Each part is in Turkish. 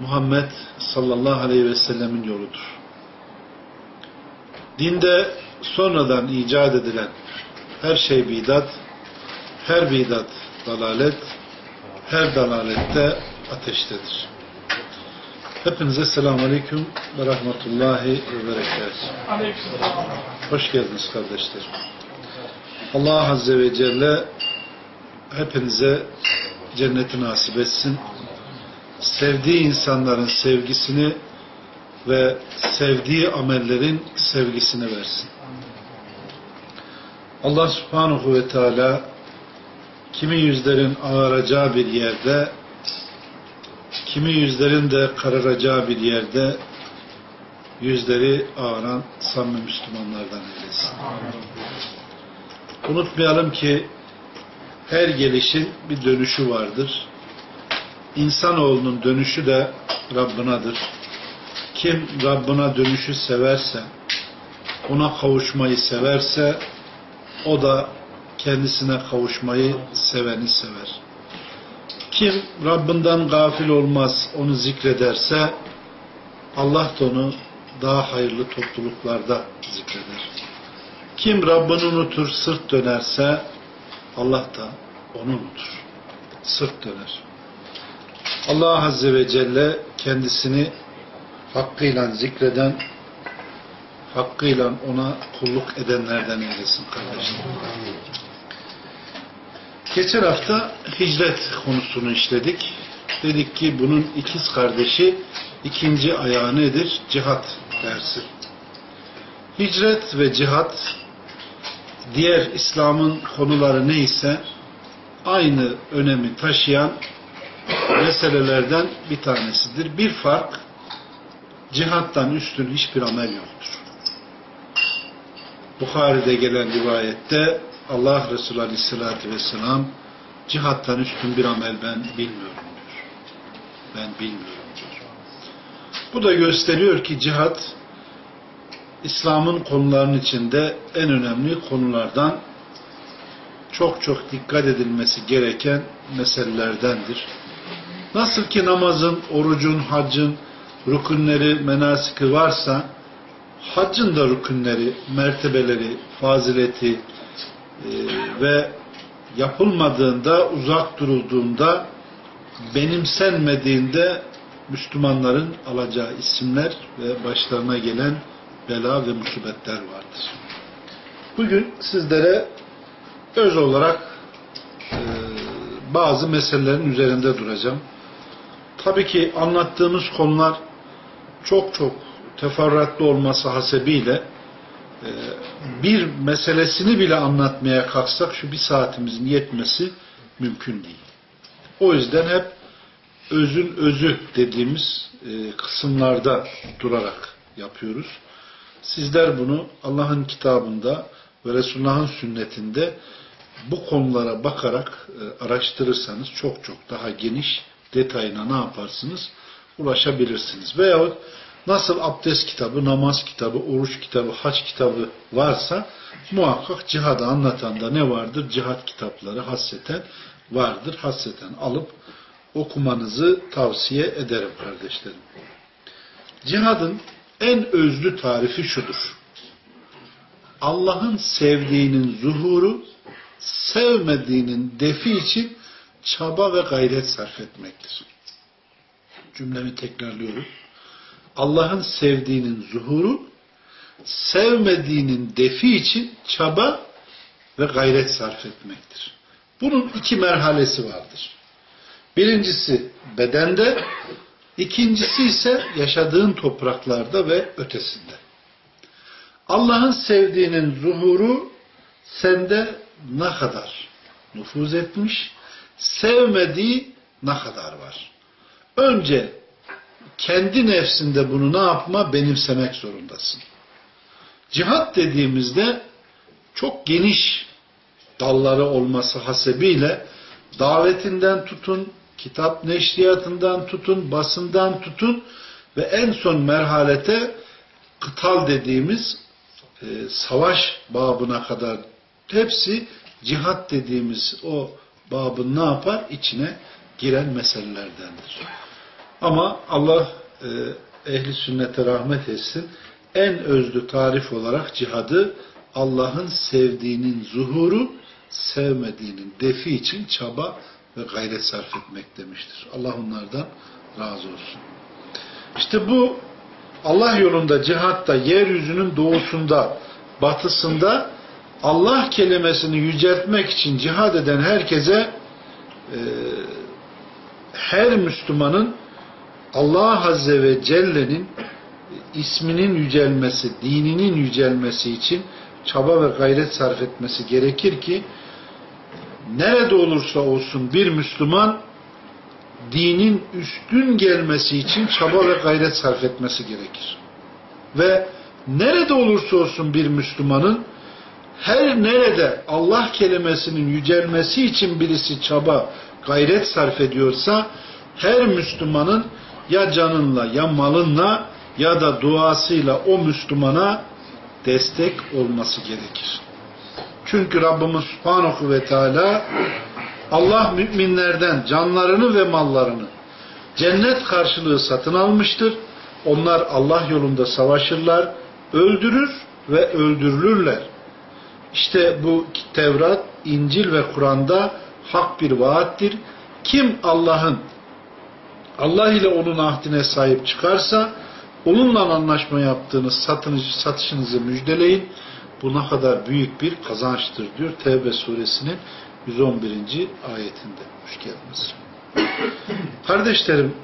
Muhammed sallallahu aleyhi ve sellemin yoludur. Dinde sonradan icat edilen her şey bidat, her bidat dalalet, her dalalette ateştedir. Hepinize selamun aleyküm ve rahmetullahi ve berekatuhu. Hoş geldiniz kardeşlerim. Allah Azze ve Celle hepinize cenneti nasip etsin sevdiği insanların sevgisini ve sevdiği amellerin sevgisini versin. Allah subhanahu ve teala kimi yüzlerin ağaracağı bir yerde kimi yüzlerin de kararacağı bir yerde yüzleri ağaran samimi Müslümanlardan eylesin. Unutmayalım ki her gelişin bir dönüşü vardır İnsanoğlunun dönüşü de Rabbinadır. Kim Rabbına dönüşü severse, ona kavuşmayı severse, o da kendisine kavuşmayı seveni sever. Kim Rabbinden gafil olmaz, onu zikrederse, Allah da onu daha hayırlı topluluklarda zikreder. Kim Rabbini unutur, sırt dönerse, Allah da onu unutur. Sırt döner. Allah Azze ve Celle kendisini hakkıyla zikreden, hakkıyla ona kulluk edenlerden eylesin kardeşlerim. Geçen hafta hicret konusunu işledik. Dedik ki bunun ikiz kardeşi ikinci ayağı nedir? Cihat dersi. Hicret ve cihat diğer İslam'ın konuları neyse aynı önemi taşıyan meselelerden bir tanesidir. Bir fark, cihattan üstün hiçbir amel yoktur. Bukhari'de gelen rivayette Allah Resulü Aleyhisselatü Vesselam cihattan üstün bir amel ben bilmiyorum diyor. Ben bilmiyorum diyor. Bu da gösteriyor ki cihat İslam'ın konularının içinde en önemli konulardan çok çok dikkat edilmesi gereken meselelerdendir. Nasıl ki namazın, orucun, haccın rükünleri, menasiki varsa haccın da rükünleri, mertebeleri, fazileti e, ve yapılmadığında, uzak durulduğunda, benimsenmediğinde Müslümanların alacağı isimler ve başlarına gelen bela ve musibetler vardır. Bugün sizlere öz olarak e, bazı meselelerin üzerinde duracağım. Tabii ki anlattığımız konular çok çok teferruatlı olması hasebiyle e, bir meselesini bile anlatmaya kalksak şu bir saatimizin yetmesi mümkün değil. O yüzden hep özün özü dediğimiz e, kısımlarda durarak yapıyoruz. Sizler bunu Allah'ın kitabında ve Resulullah'ın sünnetinde bu konulara bakarak e, araştırırsanız çok çok daha geniş detayına ne yaparsınız? Ulaşabilirsiniz. Veyahut nasıl abdest kitabı, namaz kitabı, oruç kitabı, haç kitabı varsa muhakkak cihadı anlatan da ne vardır? Cihat kitapları hasreten vardır. Hasreten alıp okumanızı tavsiye ederim kardeşlerim. Cihadın en özlü tarifi şudur. Allah'ın sevdiğinin zuhuru, sevmediğinin defi için çaba ve gayret sarf etmektir. Cümlemi tekrarlıyorum. Allah'ın sevdiğinin zuhuru, sevmediğinin defi için çaba ve gayret sarf etmektir. Bunun iki merhalesi vardır. Birincisi bedende, ikincisi ise yaşadığın topraklarda ve ötesinde. Allah'ın sevdiğinin zuhuru sende ne kadar nüfuz etmiş, sevmediği ne kadar var? Önce kendi nefsinde bunu ne yapma? Benimsemek zorundasın. Cihat dediğimizde çok geniş dalları olması hasebiyle davetinden tutun, kitap neşriyatından tutun, basından tutun ve en son merhalete kıtal dediğimiz e, savaş babına kadar hepsi cihat dediğimiz o babın ne yapar? içine giren meselelerdendir. Ama Allah e, ehli sünnete rahmet etsin. En özlü tarif olarak cihadı Allah'ın sevdiğinin zuhuru, sevmediğinin defi için çaba ve gayret sarf etmek demiştir. Allah onlardan razı olsun. İşte bu Allah yolunda cihatta yeryüzünün doğusunda, batısında Allah kelimesini yüceltmek için cihad eden herkese e, her Müslümanın Allah Azze ve Celle'nin isminin yücelmesi, dininin yücelmesi için çaba ve gayret sarf etmesi gerekir ki nerede olursa olsun bir Müslüman dinin üstün gelmesi için çaba ve gayret sarf etmesi gerekir. Ve nerede olursa olsun bir Müslümanın her nerede Allah kelimesinin yücelmesi için birisi çaba, gayret sarf ediyorsa her Müslümanın ya canınla ya malınla ya da duasıyla o Müslümana destek olması gerekir. Çünkü Rabbimiz Subhanahu ve Teala Allah müminlerden canlarını ve mallarını cennet karşılığı satın almıştır. Onlar Allah yolunda savaşırlar, öldürür ve öldürülürler. İşte bu Tevrat, İncil ve Kur'an'da hak bir vaattir. Kim Allah'ın Allah ile onun ahdine sahip çıkarsa onunla anlaşma yaptığınız satınıcı, satışınızı müjdeleyin. Bu ne kadar büyük bir kazançtır diyor Tevbe suresinin 111. ayetinde. Hoş geldiniz. Kardeşlerim,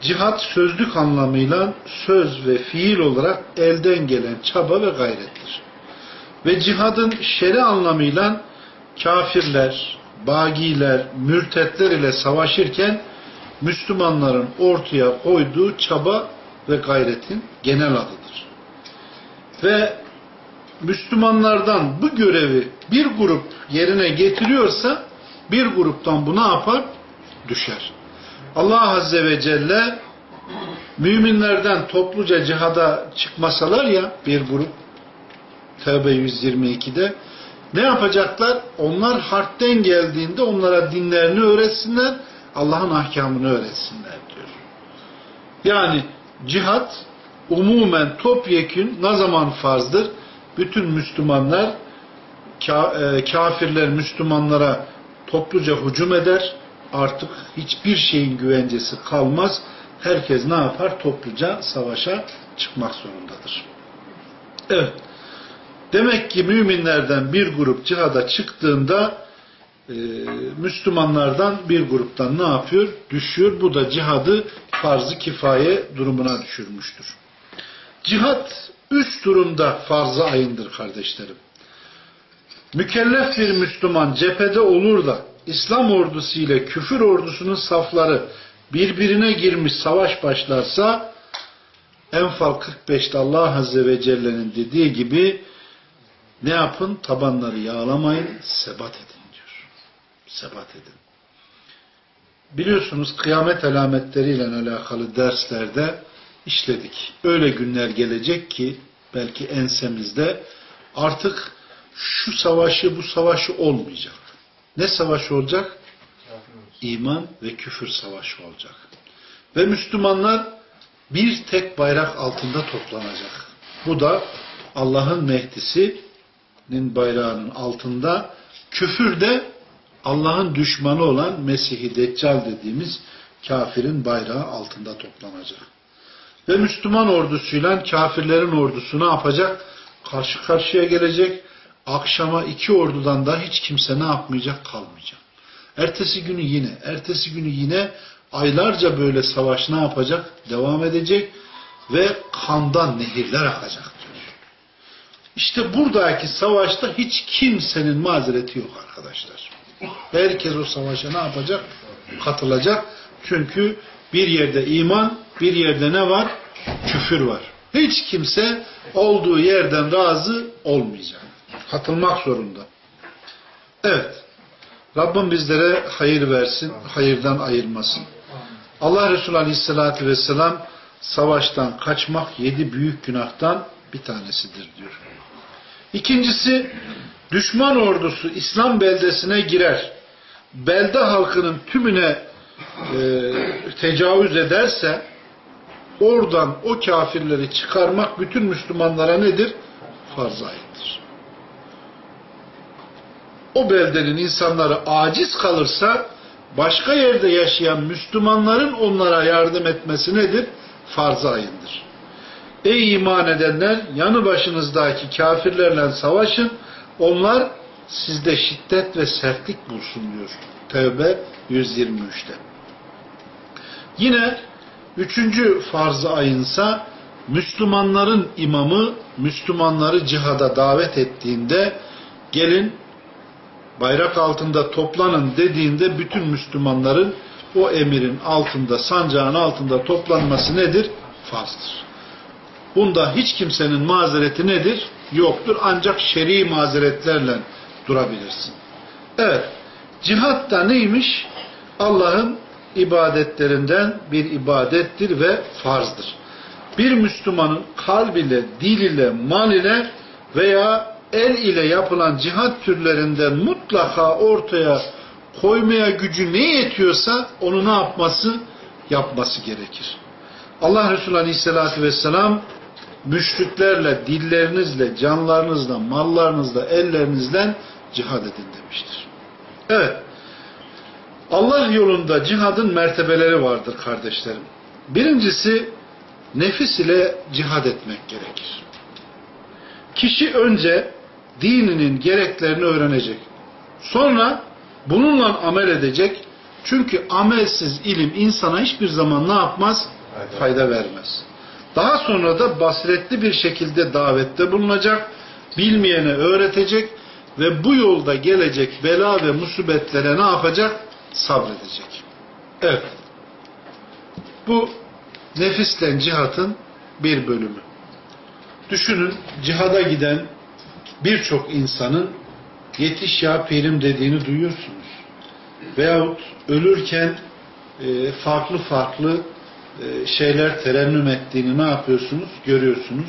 cihat sözlük anlamıyla söz ve fiil olarak elden gelen çaba ve gayrettir. Ve cihadın şeri anlamıyla kafirler, bagiler, mürtetler ile savaşırken Müslümanların ortaya koyduğu çaba ve gayretin genel adıdır. Ve Müslümanlardan bu görevi bir grup yerine getiriyorsa bir gruptan bu ne yapar? Düşer. Allah Azze ve Celle müminlerden topluca cihada çıkmasalar ya bir grup Tevbe 122'de ne yapacaklar? Onlar harpten geldiğinde onlara dinlerini öğretsinler, Allah'ın ahkamını öğretsinler diyor. Yani cihat umumen topyekün ne zaman farzdır? Bütün Müslümanlar e, kafirler Müslümanlara topluca hücum eder. Artık hiçbir şeyin güvencesi kalmaz. Herkes ne yapar? Topluca savaşa çıkmak zorundadır. Evet. Demek ki müminlerden bir grup cihada çıktığında e, Müslümanlardan bir gruptan ne yapıyor? Düşüyor. Bu da cihadı farz-ı kifaye durumuna düşürmüştür. Cihat üç durumda farz-ı ayındır kardeşlerim. Mükellef bir Müslüman cephede olur da İslam ordusu ile küfür ordusunun safları birbirine girmiş savaş başlarsa Enfal 45'te Allah Azze ve Celle'nin dediği gibi ne yapın? Tabanları yağlamayın, sebat edin diyor. Sebat edin. Biliyorsunuz kıyamet alametleriyle alakalı derslerde işledik. Öyle günler gelecek ki belki ensemizde artık şu savaşı bu savaşı olmayacak. Ne savaşı olacak? İman ve küfür savaşı olacak. Ve Müslümanlar bir tek bayrak altında toplanacak. Bu da Allah'ın Mehdi'sinin bayrağının altında küfür de Allah'ın düşmanı olan Mesih-i Deccal dediğimiz kafirin bayrağı altında toplanacak. Ve Müslüman ordusuyla kafirlerin ordusu ne yapacak? Karşı karşıya gelecek. Akşama iki ordudan da hiç kimse ne yapmayacak? Kalmayacak. Ertesi günü yine, ertesi günü yine aylarca böyle savaş ne yapacak? Devam edecek ve kandan nehirler akacak. İşte buradaki savaşta hiç kimsenin mazereti yok arkadaşlar. Herkes o savaşa ne yapacak? Katılacak. Çünkü bir yerde iman, bir yerde ne var? Küfür var. Hiç kimse olduğu yerden razı olmayacak. Katılmak zorunda. Evet. Rabbim bizlere hayır versin, hayırdan ayırmasın. Allah Resulü Aleyhisselatü Vesselam savaştan kaçmak yedi büyük günahtan bir tanesidir diyor. İkincisi, düşman ordusu İslam beldesine girer. Belde halkının tümüne e, tecavüz ederse oradan o kafirleri çıkarmak bütün Müslümanlara nedir? Farz aittir. O beldenin insanları aciz kalırsa başka yerde yaşayan Müslümanların onlara yardım etmesi nedir? Farz ayındır. Ey iman edenler yanı başınızdaki kafirlerle savaşın onlar sizde şiddet ve sertlik bulsun diyor. Tevbe 123'te. Yine üçüncü farz-ı ayınsa Müslümanların imamı Müslümanları cihada davet ettiğinde gelin bayrak altında toplanın dediğinde bütün Müslümanların o emirin altında, sancağın altında toplanması nedir? Farzdır. Bunda hiç kimsenin mazereti nedir? Yoktur. Ancak şer'i mazeretlerle durabilirsin. Evet. Cihat da neymiş? Allah'ın ibadetlerinden bir ibadettir ve farzdır. Bir Müslümanın kalb ile, dil ile, mal ile veya el ile yapılan cihat türlerinden mutlaka ortaya koymaya gücü ne yetiyorsa onu ne yapması? Yapması gerekir. Allah Resulü Aleyhisselatü Vesselam müşriklerle, dillerinizle, canlarınızla, mallarınızla, ellerinizle cihad edin demiştir. Evet. Allah yolunda cihadın mertebeleri vardır kardeşlerim. Birincisi nefis ile cihad etmek gerekir. Kişi önce dininin gereklerini öğrenecek. Sonra bununla amel edecek. Çünkü amelsiz ilim insana hiçbir zaman ne yapmaz? Fayda vermez. Daha sonra da basiretli bir şekilde davette bulunacak, bilmeyene öğretecek ve bu yolda gelecek bela ve musibetlere ne yapacak? Sabredecek. Evet. Bu nefisle cihatın bir bölümü. Düşünün cihada giden birçok insanın yetiş ya pirim dediğini duyuyorsunuz. Veyahut ölürken e, farklı farklı şeyler terennüm ettiğini ne yapıyorsunuz? Görüyorsunuz.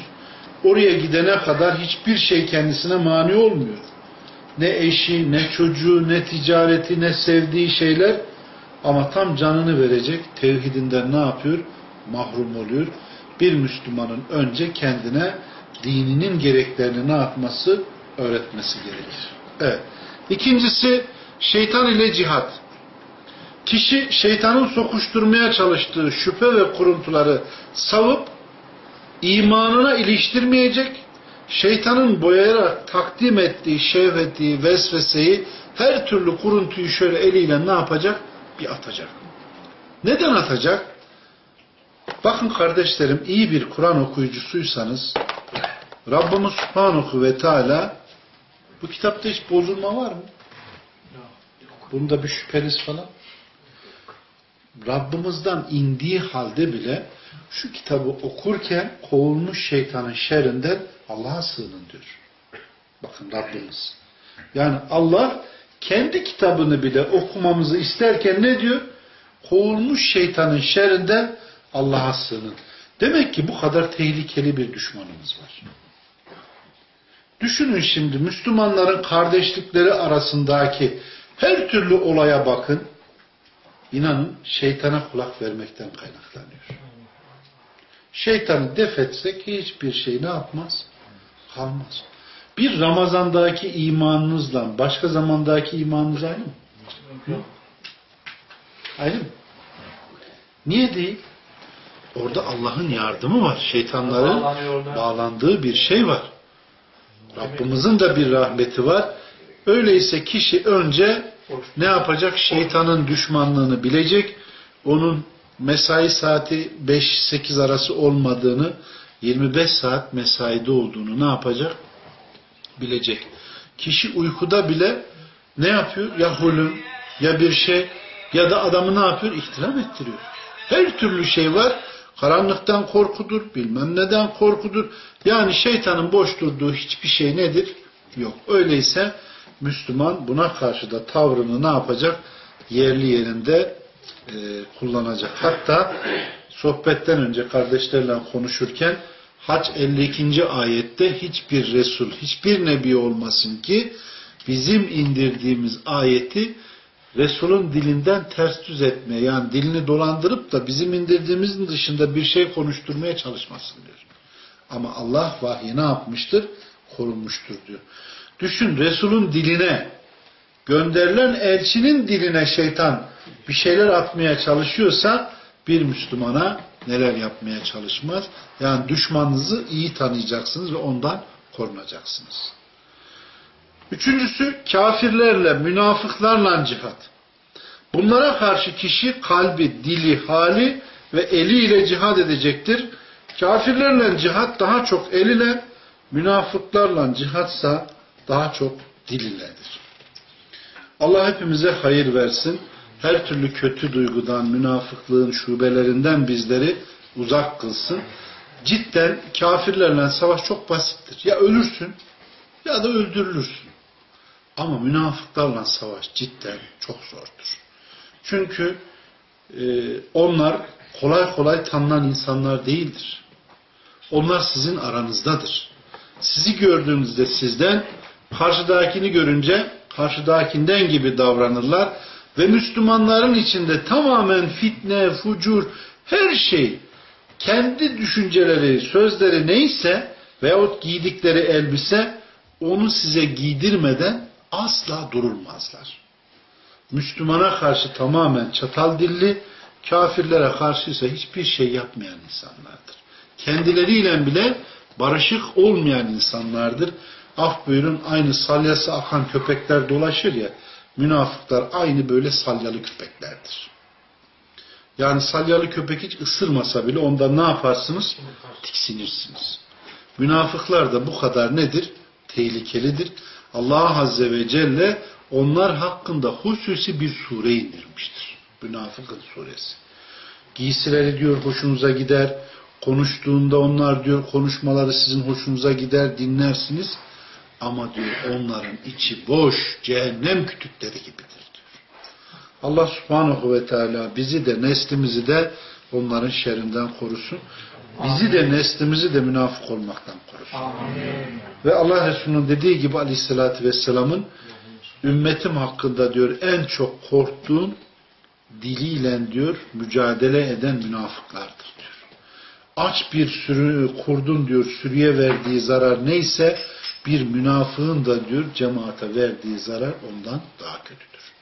Oraya gidene kadar hiçbir şey kendisine mani olmuyor. Ne eşi, ne çocuğu, ne ticareti, ne sevdiği şeyler ama tam canını verecek tevhidinden ne yapıyor? Mahrum oluyor. Bir Müslümanın önce kendine dininin gereklerini ne yapması? Öğretmesi gerekir. Evet. İkincisi şeytan ile cihat. Kişi şeytanın sokuşturmaya çalıştığı şüphe ve kuruntuları savup imanına iliştirmeyecek, şeytanın boyayarak takdim ettiği şehveti, vesveseyi, her türlü kuruntuyu şöyle eliyle ne yapacak? Bir atacak. Neden atacak? Bakın kardeşlerim iyi bir Kur'an okuyucusuysanız Rabbimiz Subhanahu ve Teala bu kitapta hiç bozulma var mı? Bunda bir şüpheniz falan? Rabbimizden indiği halde bile şu kitabı okurken kovulmuş şeytanın şerrinden Allah'a sığının diyor. Bakın Rabbimiz. Yani Allah kendi kitabını bile okumamızı isterken ne diyor? Kovulmuş şeytanın şerrinden Allah'a sığının. Demek ki bu kadar tehlikeli bir düşmanımız var. Düşünün şimdi Müslümanların kardeşlikleri arasındaki her türlü olaya bakın. İnanın şeytana kulak vermekten kaynaklanıyor. Şeytanı def etsek hiçbir şey ne yapmaz? Kalmaz. Bir Ramazan'daki imanınızla başka zamandaki imanınız aynı mı? Hı? Aynı mı? Niye değil? Orada Allah'ın yardımı var. Şeytanların bağlandığı bir şey var. Rabbimizin de bir rahmeti var. Öyleyse kişi önce ne yapacak? Şeytanın düşmanlığını bilecek. Onun mesai saati 5-8 arası olmadığını 25 saat mesaide olduğunu ne yapacak? Bilecek. Kişi uykuda bile ne yapıyor? Ya hulüm ya bir şey ya da adamı ne yapıyor? İhtilam ettiriyor. Her türlü şey var. Karanlıktan korkudur, bilmem neden korkudur. Yani şeytanın boş durduğu hiçbir şey nedir? Yok. Öyleyse Müslüman buna karşı da tavrını ne yapacak? Yerli yerinde e, kullanacak. Hatta sohbetten önce kardeşlerle konuşurken Hac 52. ayette hiçbir Resul, hiçbir Nebi olmasın ki bizim indirdiğimiz ayeti Resul'ün dilinden ters düz etmeye yani dilini dolandırıp da bizim indirdiğimizin dışında bir şey konuşturmaya çalışmasın diyor. Ama Allah vahyi ne yapmıştır? Korunmuştur diyor. Düşün Resul'ün diline gönderilen elçinin diline şeytan bir şeyler atmaya çalışıyorsa bir Müslümana neler yapmaya çalışmaz? Yani düşmanınızı iyi tanıyacaksınız ve ondan korunacaksınız. Üçüncüsü kafirlerle, münafıklarla cihat. Bunlara karşı kişi kalbi, dili, hali ve eliyle cihad edecektir. Kafirlerle cihat daha çok eliyle, münafıklarla cihatsa daha çok dil iledir. Allah hepimize hayır versin. Her türlü kötü duygudan, münafıklığın şubelerinden bizleri uzak kılsın. Cidden kafirlerle savaş çok basittir. Ya ölürsün ya da öldürülürsün. Ama münafıklarla savaş cidden çok zordur. Çünkü e, onlar kolay kolay tanınan insanlar değildir. Onlar sizin aranızdadır. Sizi gördüğünüzde sizden, karşıdakini görünce karşıdakinden gibi davranırlar ve Müslümanların içinde tamamen fitne, fucur, her şey kendi düşünceleri, sözleri neyse veyahut giydikleri elbise onu size giydirmeden asla durulmazlar. Müslümana karşı tamamen çatal dilli, kafirlere karşı ise hiçbir şey yapmayan insanlardır. Kendileriyle bile barışık olmayan insanlardır. Af buyurun aynı salyası akan köpekler dolaşır ya, münafıklar aynı böyle salyalı köpeklerdir. Yani salyalı köpek hiç ısırmasa bile ondan ne yaparsınız? Tiksinirsiniz. Münafıklar da bu kadar nedir? Tehlikelidir. Allah Azze ve Celle onlar hakkında hususi bir sure indirmiştir. Münafıkın suresi. Giysileri diyor hoşunuza gider. Konuştuğunda onlar diyor konuşmaları sizin hoşunuza gider dinlersiniz. Ama diyor onların içi boş cehennem kütükleri gibidir diyor. Allah subhanahu ve teala bizi de neslimizi de onların şerrinden korusun. Bizi de neslimizi de münafık olmaktan korusun. Amin. Ve Allah Resulü'nün dediği gibi aleyhissalatü vesselamın ümmetim hakkında diyor en çok korktuğun diliyle diyor mücadele eden münafıklardır diyor. Aç bir sürü kurdun diyor sürüye verdiği zarar neyse bir münafığın da diyor cemaate verdiği zarar ondan daha kötüdür.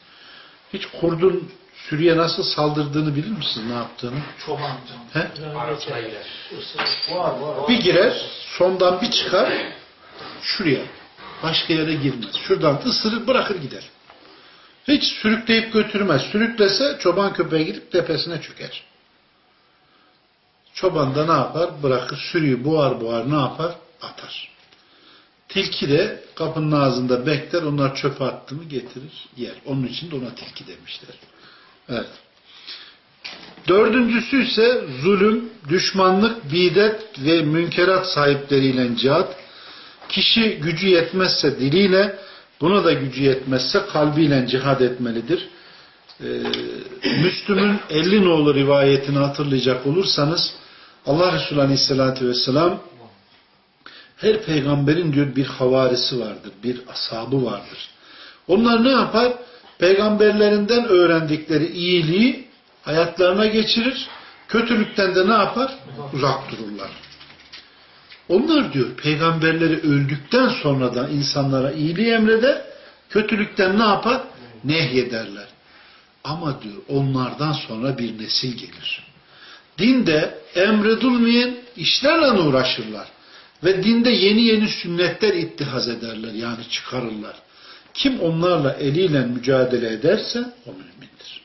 Hiç kurdun sürüye nasıl saldırdığını bilir misiniz ne yaptığını? Çoban. He? Bir girer, sondan bir çıkar, şuraya. Başka yere girmez. Şuradan ısırır bırakır gider. Hiç sürükleyip götürmez. Sürüklese çoban köpeğe gidip tepesine çöker. Çoban da ne yapar? Bırakır sürüyü buhar buhar ne yapar? Atar. Tilki de kapının ağzında bekler. Onlar çöpe attı mı getirir yer. Onun için de ona tilki demişler. Evet. Dördüncüsü ise zulüm, düşmanlık, bidet ve münkerat sahipleriyle cihat. Kişi gücü yetmezse diliyle, buna da gücü yetmezse kalbiyle cihad etmelidir. Ee, Müslüm'ün 50 nolu rivayetini hatırlayacak olursanız Allah Resulü Aleyhisselatü Vesselam her peygamberin diyor bir havarisi vardır, bir asabı vardır. Onlar ne yapar? Peygamberlerinden öğrendikleri iyiliği hayatlarına geçirir. Kötülükten de ne yapar? Uzak dururlar. Onlar diyor peygamberleri öldükten sonra da insanlara iyiliği emreder, kötülükten ne yapar? Nehyederler. Ama diyor onlardan sonra bir nesil gelir. Dinde emredilmeyen işlerle uğraşırlar. Ve dinde yeni yeni sünnetler ittihaz ederler yani çıkarırlar. Kim onlarla eliyle mücadele ederse o mümindir.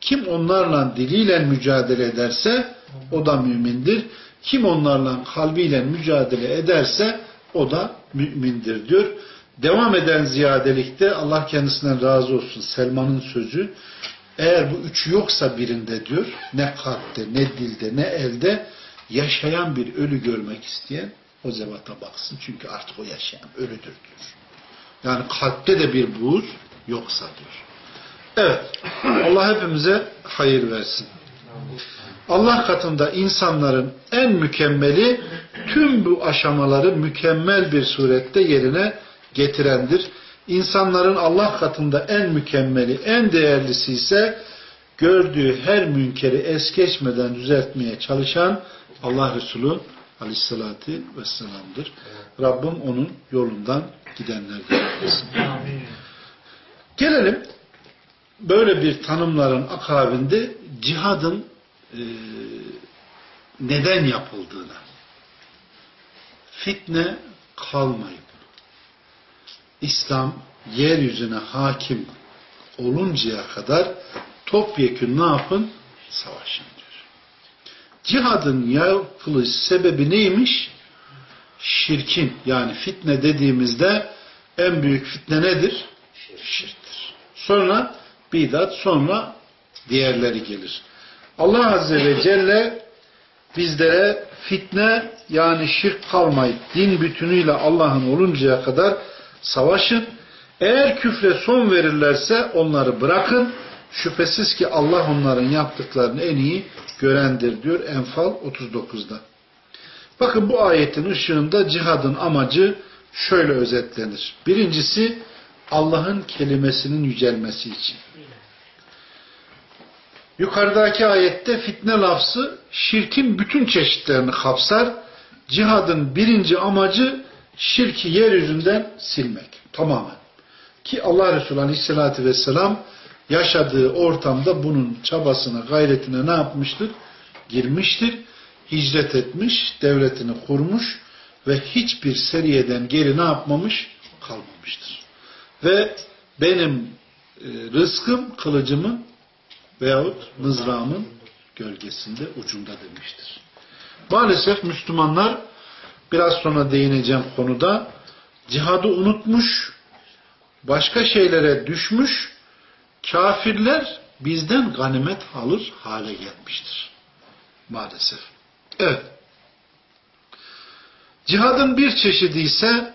Kim onlarla diliyle mücadele ederse o da mümindir. Kim onlarla kalbiyle mücadele ederse o da mümindir diyor. Devam eden ziyadelikte Allah kendisinden razı olsun Selman'ın sözü Eğer bu üçü yoksa birinde diyor, ne kalpte, ne dilde, ne elde yaşayan bir ölü görmek isteyen o zevata baksın. Çünkü artık o yaşayan ölüdür diyor. Yani kalpte de bir buğuz yoksa diyor. Evet. Allah hepimize hayır versin. Allah katında insanların en mükemmeli tüm bu aşamaları mükemmel bir surette yerine getirendir. İnsanların Allah katında en mükemmeli, en değerlisi ise gördüğü her münkeri es geçmeden düzeltmeye çalışan Allah Resulü Aleyhisselatü Vesselam'dır. Rabbim onun yolundan gidenlerden olsun. Gelelim böyle bir tanımların akabinde cihadın e, neden yapıldığına. Fitne kalmayıp İslam yeryüzüne hakim oluncaya kadar topyekun ne yapın? Savaşın. Cihadın yapılış sebebi neymiş? Şirkin yani fitne dediğimizde en büyük fitne nedir? Şirktir. Sonra bidat, sonra diğerleri gelir. Allah Azze ve Celle bizlere fitne yani şirk kalmayıp din bütünüyle Allah'ın oluncaya kadar savaşın. Eğer küfre son verirlerse onları bırakın. Şüphesiz ki Allah onların yaptıklarını en iyi görendir diyor Enfal 39'da. Bakın bu ayetin ışığında cihadın amacı şöyle özetlenir. Birincisi Allah'ın kelimesinin yücelmesi için. Yukarıdaki ayette fitne lafzı şirkin bütün çeşitlerini kapsar. Cihadın birinci amacı şirki yeryüzünden silmek. Tamamen. Ki Allah Resulü Aleyhisselatü Vesselam yaşadığı ortamda bunun çabasına, gayretine ne yapmıştır? Girmiştir. Hicret etmiş, devletini kurmuş ve hiçbir seriyeden geri ne yapmamış? Kalmamıştır. Ve benim e, rızkım kılıcımı veyahut mızrağımın gölgesinde ucunda demiştir. Maalesef Müslümanlar biraz sonra değineceğim konuda cihadı unutmuş, başka şeylere düşmüş, kafirler bizden ganimet alır hale gelmiştir. Maalesef. Evet. Cihadın bir çeşidi ise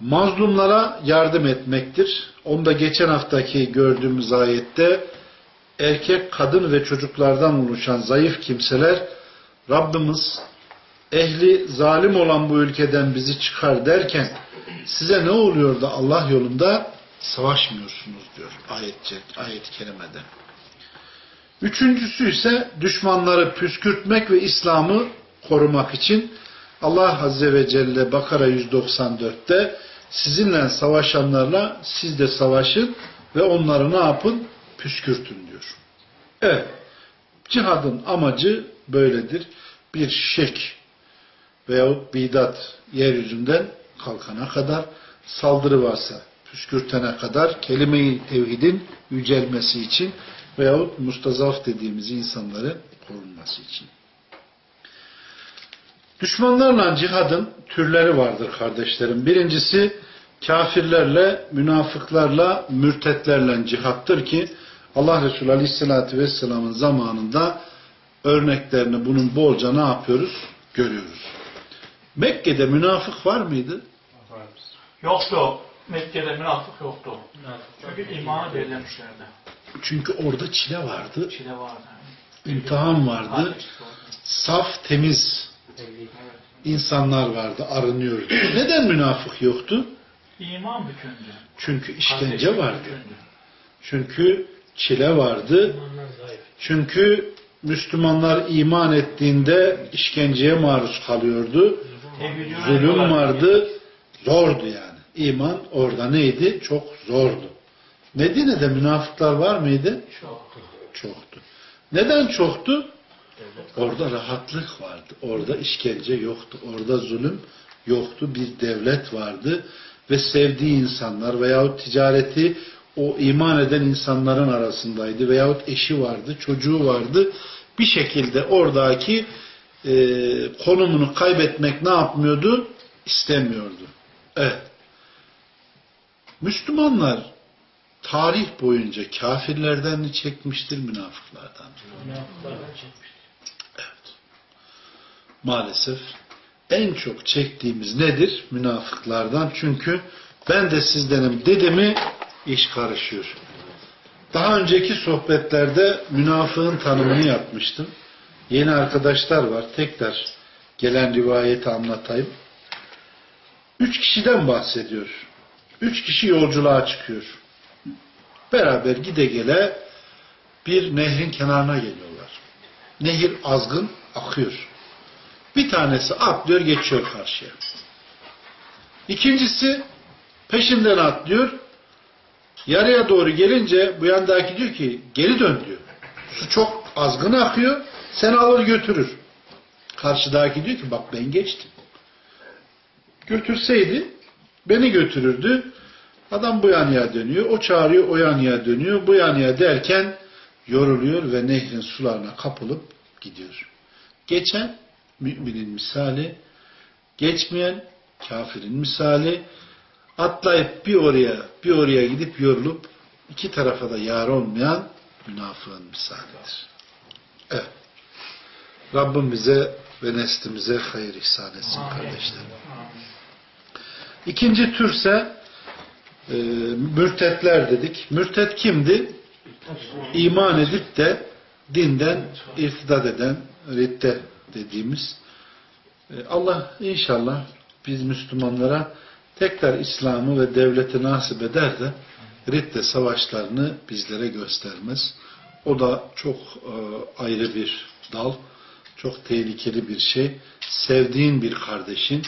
mazlumlara yardım etmektir. Onda geçen haftaki gördüğümüz ayette erkek, kadın ve çocuklardan oluşan zayıf kimseler Rabbimiz ehli zalim olan bu ülkeden bizi çıkar derken size ne oluyor da Allah yolunda savaşmıyorsunuz diyor ayet, ayet-i kerimede. Üçüncüsü ise düşmanları püskürtmek ve İslam'ı korumak için Allah Azze ve Celle Bakara 194'te sizinle savaşanlarla siz de savaşın ve onları ne yapın? Püskürtün diyor. Evet. Cihadın amacı böyledir. Bir şek veyahut bidat yeryüzünden kalkana kadar saldırı varsa püskürtene kadar kelime-i tevhidin yücelmesi için veyahut mustazaf dediğimiz insanların korunması için. Düşmanlarla cihadın türleri vardır kardeşlerim. Birincisi kafirlerle, münafıklarla, mürtetlerle cihattır ki Allah Resulü Aleyhisselatü Vesselam'ın zamanında örneklerini bunun bolca ne yapıyoruz? Görüyoruz. Mekke'de münafık var mıydı? Yoktu. Mekke'de münafık yoktu. Çünkü imanı belirlemişlerdi. Çünkü orada çile vardı, Çile vardı. imtihan vardı, saf, temiz insanlar vardı, arınıyordu. Neden münafık yoktu? İman bütündü. Çünkü işkence vardı. Çünkü çile vardı. Çünkü Müslümanlar iman ettiğinde işkenceye maruz kalıyordu. Zulüm vardı. Zordu yani. İman orada neydi? Çok zordu. Medine'de münafıklar var mıydı? Çok. Çoktu. Neden çoktu? Orada rahatlık vardı. Orada işkence yoktu. Orada zulüm yoktu. Bir devlet vardı. Ve sevdiği insanlar veyahut ticareti o iman eden insanların arasındaydı. Veyahut eşi vardı, çocuğu vardı. Bir şekilde oradaki e, konumunu kaybetmek ne yapmıyordu? İstemiyordu. Evet. Müslümanlar tarih boyunca kafirlerden mi çekmiştir, münafıklardan mı? Evet. Maalesef en çok çektiğimiz nedir? Münafıklardan. Çünkü ben de sizdenim dedi mi iş karışıyor. Daha önceki sohbetlerde münafığın tanımını yapmıştım. Yeni arkadaşlar var. Tekrar gelen rivayeti anlatayım. Üç kişiden bahsediyor. Üç kişi yolculuğa çıkıyor. Beraber gide gele bir nehrin kenarına geliyorlar. Nehir azgın akıyor. Bir tanesi atlıyor geçiyor karşıya. İkincisi peşinden atlıyor. Yarıya doğru gelince bu yandaki diyor ki geri dön diyor. Su çok azgın akıyor. Seni alır götürür. Karşıdaki diyor ki bak ben geçtim. Götürseydi beni götürürdü. Adam bu yanıya dönüyor. O çağırıyor o yanıya dönüyor. Bu yanıya derken yoruluyor ve nehrin sularına kapılıp gidiyor. Geçen müminin misali, geçmeyen kafirin misali, atlayıp bir oraya bir oraya gidip yorulup iki tarafa da yar olmayan münafığın misalidir. Evet. Rabbim bize ve neslimize hayır ihsan etsin kardeşlerim. İkinci türse e, mürtetler dedik. Mürtet kimdi? İman edip de dinden irtidat eden, redde dediğimiz. E, Allah inşallah biz Müslümanlara tekrar İslam'ı ve devleti nasip eder de ridde savaşlarını bizlere göstermez. O da çok e, ayrı bir dal, çok tehlikeli bir şey. Sevdiğin bir kardeşin,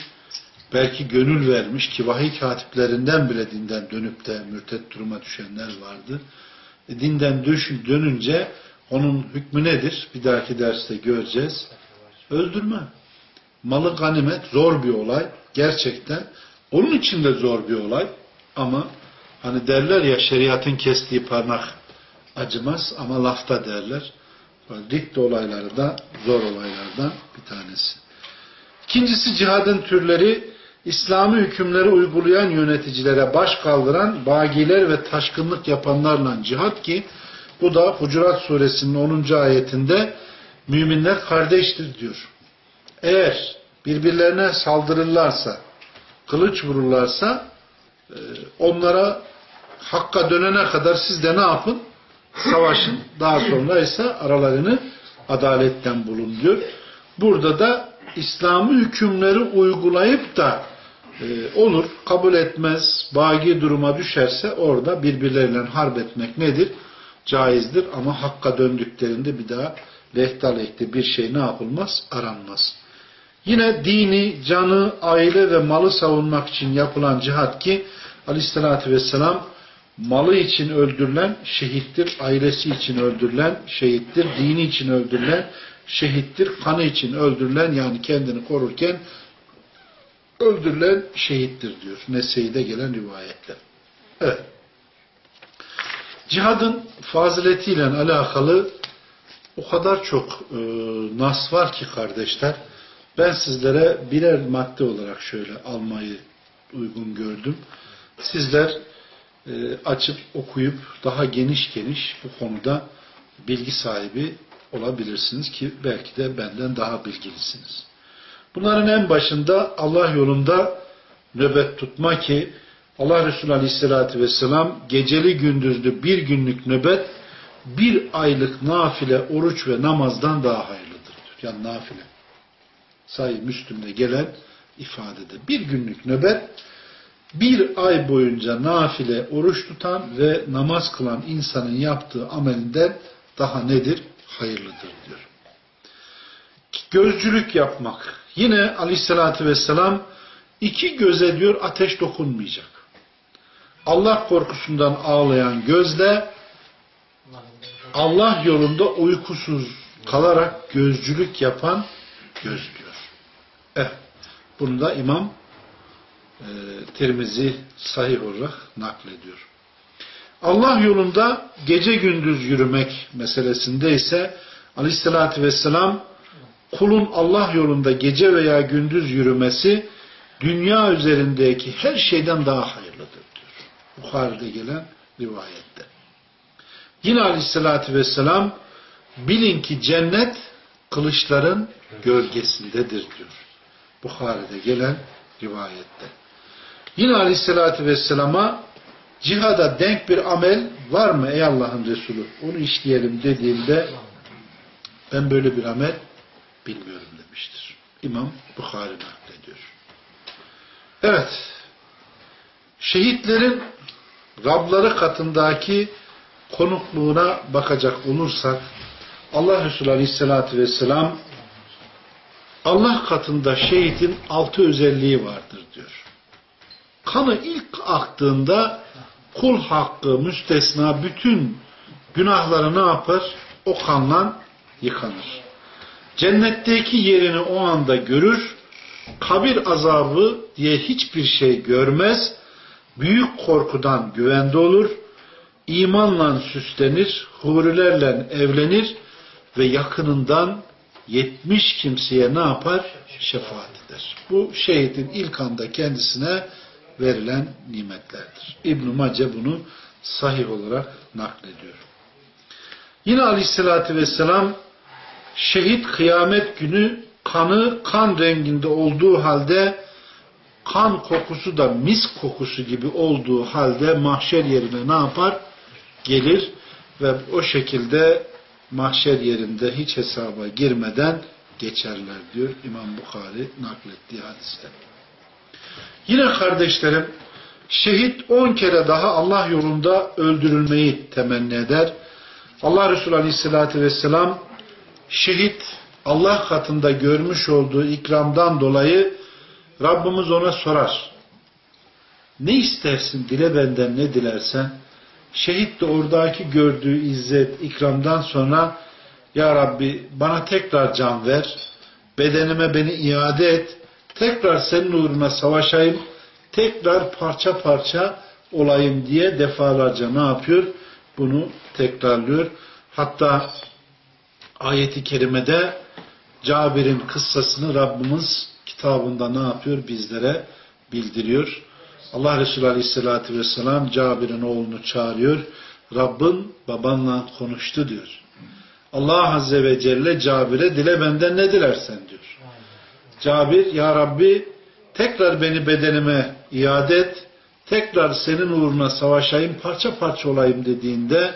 belki gönül vermiş ki vahiy katiplerinden bile dinden dönüp de mürtet duruma düşenler vardı. E, dinden dönünce onun hükmü nedir? Bir dahaki derste göreceğiz. Öldürme. Malı ganimet zor bir olay. Gerçekten. Onun için de zor bir olay. Ama hani derler ya şeriatın kestiği parmak acımaz ama lafta derler. Ridde olayları da zor olaylardan bir tanesi. İkincisi cihadın türleri İslami hükümleri uygulayan yöneticilere baş kaldıran bagiler ve taşkınlık yapanlarla cihat ki bu da Hucurat suresinin 10. ayetinde müminler kardeştir diyor. Eğer birbirlerine saldırırlarsa, kılıç vururlarsa e, onlara hakka dönene kadar siz de ne yapın? Savaşın. Daha sonra ise aralarını adaletten bulun diyor. Burada da İslami hükümleri uygulayıp da olur, kabul etmez, bagi duruma düşerse orada birbirleriyle harp etmek nedir? Caizdir ama hakka döndüklerinde bir daha lehtalehte bir şey ne yapılmaz? Aranmaz. Yine dini, canı, aile ve malı savunmak için yapılan cihat ki aleyhissalatü vesselam malı için öldürülen şehittir, ailesi için öldürülen şehittir, dini için öldürülen şehittir, kanı için öldürülen yani kendini korurken öldürülen şehittir diyor. Nese'de gelen rivayetler. Evet. Cihadın faziletiyle alakalı o kadar çok e, nas var ki kardeşler. Ben sizlere birer madde olarak şöyle almayı uygun gördüm. Sizler e, açıp okuyup daha geniş geniş bu konuda bilgi sahibi olabilirsiniz ki belki de benden daha bilgilisiniz. Bunların en başında Allah yolunda nöbet tutma ki Allah Resulü Aleyhisselatü Vesselam geceli gündüzlü bir günlük nöbet bir aylık nafile, oruç ve namazdan daha hayırlıdır. Yani nafile. Sayı Müslüm'de gelen ifadede. Bir günlük nöbet bir ay boyunca nafile, oruç tutan ve namaz kılan insanın yaptığı amelinden daha nedir? Hayırlıdır diyor. Gözcülük yapmak. Yine aleyhissalatü vesselam iki göze diyor ateş dokunmayacak. Allah korkusundan ağlayan gözle Allah yolunda uykusuz kalarak gözcülük yapan göz diyor. Eh, bunu da İmam e, Tirmizi sahih olarak naklediyor. Allah yolunda gece gündüz yürümek meselesinde ise aleyhissalatü vesselam kulun Allah yolunda gece veya gündüz yürümesi dünya üzerindeki her şeyden daha hayırlıdır diyor. Bukhari'de gelen rivayette. Yine aleyhissalatü vesselam bilin ki cennet kılıçların gölgesindedir diyor. Bukhari'de gelen rivayette. Yine aleyhissalatü vesselama cihada denk bir amel var mı ey Allah'ın Resulü? Onu işleyelim dediğinde ben böyle bir amel bilmiyorum demiştir. İmam Bukhari naklediyor. Evet. Şehitlerin Rabları katındaki konukluğuna bakacak olursak Allah Resulü Aleyhisselatü Vesselam Allah katında şehitin altı özelliği vardır diyor. Kanı ilk aktığında kul hakkı müstesna bütün günahları ne yapar? O kanla yıkanır. Cennetteki yerini o anda görür, kabir azabı diye hiçbir şey görmez, büyük korkudan güvende olur, imanla süslenir, hurilerle evlenir ve yakınından 70 kimseye ne yapar? Şefaat eder. Bu şehidin ilk anda kendisine verilen nimetlerdir. İbn-i Mace bunu sahih olarak naklediyor. Yine aleyhissalatü vesselam şehit kıyamet günü kanı kan renginde olduğu halde kan kokusu da mis kokusu gibi olduğu halde mahşer yerine ne yapar? Gelir ve o şekilde mahşer yerinde hiç hesaba girmeden geçerler diyor İmam Bukhari naklettiği hadiste. Yine kardeşlerim şehit on kere daha Allah yolunda öldürülmeyi temenni eder. Allah Resulü Aleyhisselatü Vesselam şehit Allah katında görmüş olduğu ikramdan dolayı Rabbimiz ona sorar. Ne istersin dile benden ne dilersen şehit de oradaki gördüğü izzet, ikramdan sonra Ya Rabbi bana tekrar can ver, bedenime beni iade et, tekrar senin uğruna savaşayım, tekrar parça parça olayım diye defalarca ne yapıyor? Bunu tekrarlıyor. Hatta ayeti kerimede Cabir'in kıssasını Rabbimiz kitabında ne yapıyor? Bizlere bildiriyor. Allah Resulü Aleyhisselatü Vesselam Cabir'in oğlunu çağırıyor. Rabbin babanla konuştu diyor. Allah Azze ve Celle Cabir'e dile benden ne dilersen diyor. Cabir ya Rabbi tekrar beni bedenime iade et. Tekrar senin uğruna savaşayım parça parça olayım dediğinde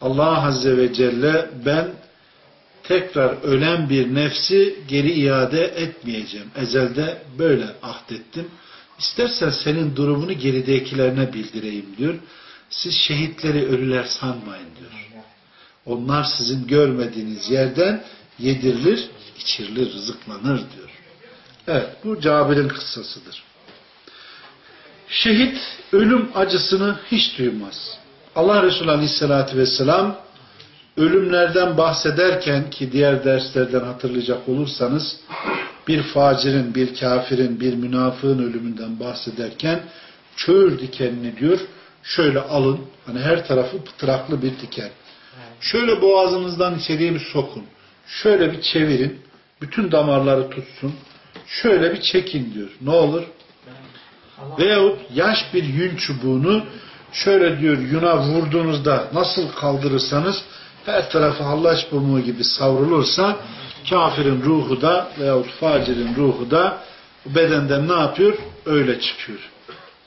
Allah Azze ve Celle ben tekrar ölen bir nefsi geri iade etmeyeceğim. Ezelde böyle ahdettim. İstersen senin durumunu geridekilerine bildireyim diyor. Siz şehitleri ölüler sanmayın diyor. Onlar sizin görmediğiniz yerden yedirilir, içirilir, rızıklanır diyor. Evet, bu Cabir'in kıssasıdır. Şehit ölüm acısını hiç duymaz. Allah Resulü Aleyhisselatü Vesselam ölümlerden bahsederken ki diğer derslerden hatırlayacak olursanız bir facirin, bir kafirin, bir münafığın ölümünden bahsederken çöğür dikenini diyor şöyle alın. Hani her tarafı pıtraklı bir diken. Şöyle boğazınızdan içeriye bir sokun. Şöyle bir çevirin. Bütün damarları tutsun. Şöyle bir çekin diyor. Ne olur? Veyahut yaş bir yün çubuğunu şöyle diyor yuna vurduğunuzda nasıl kaldırırsanız her tarafı hallaç pamuğu gibi savrulursa kafirin ruhu da veyahut facirin ruhu da bedenden ne yapıyor? Öyle çıkıyor.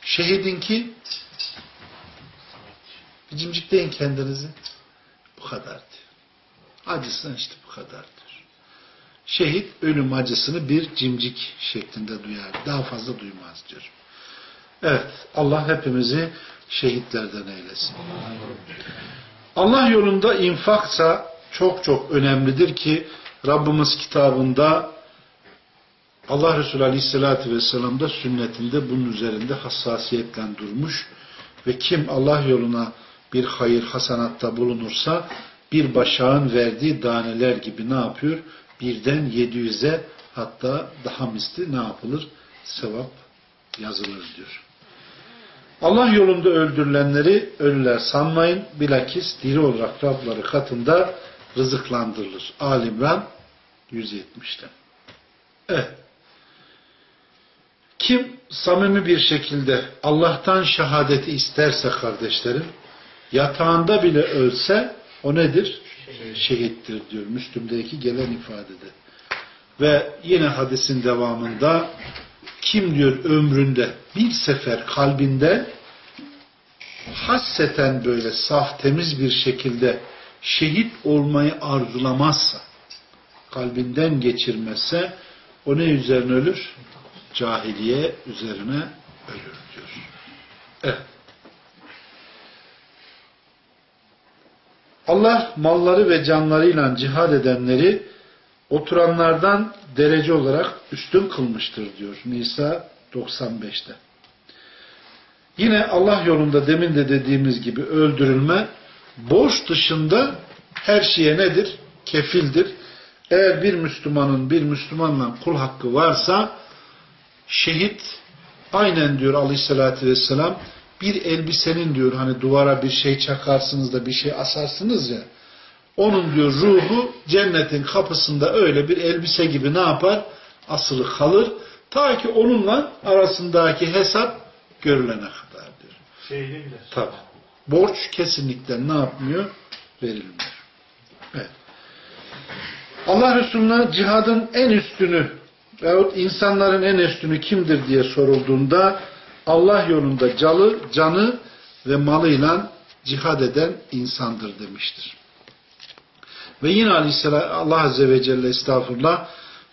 Şehidinki bir cimcikleyin kendinizi. Bu kadar diyor. Acısın işte bu kadar diyor. Şehit ölüm acısını bir cimcik şeklinde duyar. Daha fazla duymaz diyor. Evet. Allah hepimizi şehitlerden eylesin. Allah yolunda infaksa çok çok önemlidir ki Rabbimiz kitabında Allah Resulü Aleyhisselatü Vesselam da sünnetinde bunun üzerinde hassasiyetle durmuş ve kim Allah yoluna bir hayır hasanatta bulunursa bir başağın verdiği daneler gibi ne yapıyor? Birden 700'e hatta daha misli ne yapılır? Sevap yazılır diyor. Allah yolunda öldürülenleri ölüler sanmayın. Bilakis diri olarak Rabları katında rızıklandırılır. Alimran 170'te. Evet. Kim samimi bir şekilde Allah'tan şehadeti isterse kardeşlerim, yatağında bile ölse o nedir? Şehittir diyor Müslüm'deki gelen ifadede. Ve yine hadisin devamında kim diyor ömründe bir sefer kalbinde hasseten böyle saf temiz bir şekilde şehit olmayı arzulamazsa kalbinden geçirmezse o ne üzerine ölür? Cahiliye üzerine ölür diyor. Evet. Allah malları ve canlarıyla cihad edenleri oturanlardan derece olarak üstün kılmıştır diyor Nisa 95'te. Yine Allah yolunda demin de dediğimiz gibi öldürülme borç dışında her şeye nedir? Kefildir. Eğer bir Müslümanın bir Müslümanla kul hakkı varsa şehit aynen diyor aleyhissalatü vesselam bir elbisenin diyor hani duvara bir şey çakarsınız da bir şey asarsınız ya onun diyor ruhu cennetin kapısında öyle bir elbise gibi ne yapar? Asılı kalır. Ta ki onunla arasındaki hesap görülene kadar diyor. Şeyli bile. Tabi. Borç kesinlikle ne yapmıyor? Verilmiyor. Evet. Allah Resulü'ne cihadın en üstünü veyahut insanların en üstünü kimdir diye sorulduğunda Allah yolunda calı, canı ve malıyla cihad eden insandır demiştir. Ve yine aleyhisselam Allah Azze ve Celle estağfurullah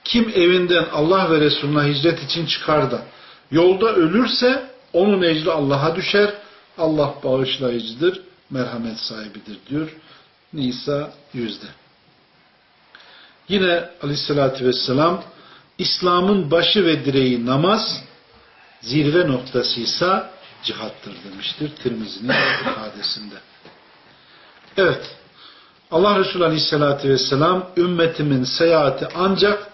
kim evinden Allah ve Resulüne hicret için çıkar da yolda ölürse onun ecri Allah'a düşer. Allah bağışlayıcıdır, merhamet sahibidir diyor. Nisa yüzde. Yine aleyhissalatü vesselam İslam'ın başı ve direği namaz, zirve noktası ise cihattır demiştir Tirmizi'nin ifadesinde. Evet. Allah Resulü Aleyhisselatü Vesselam ümmetimin seyahati ancak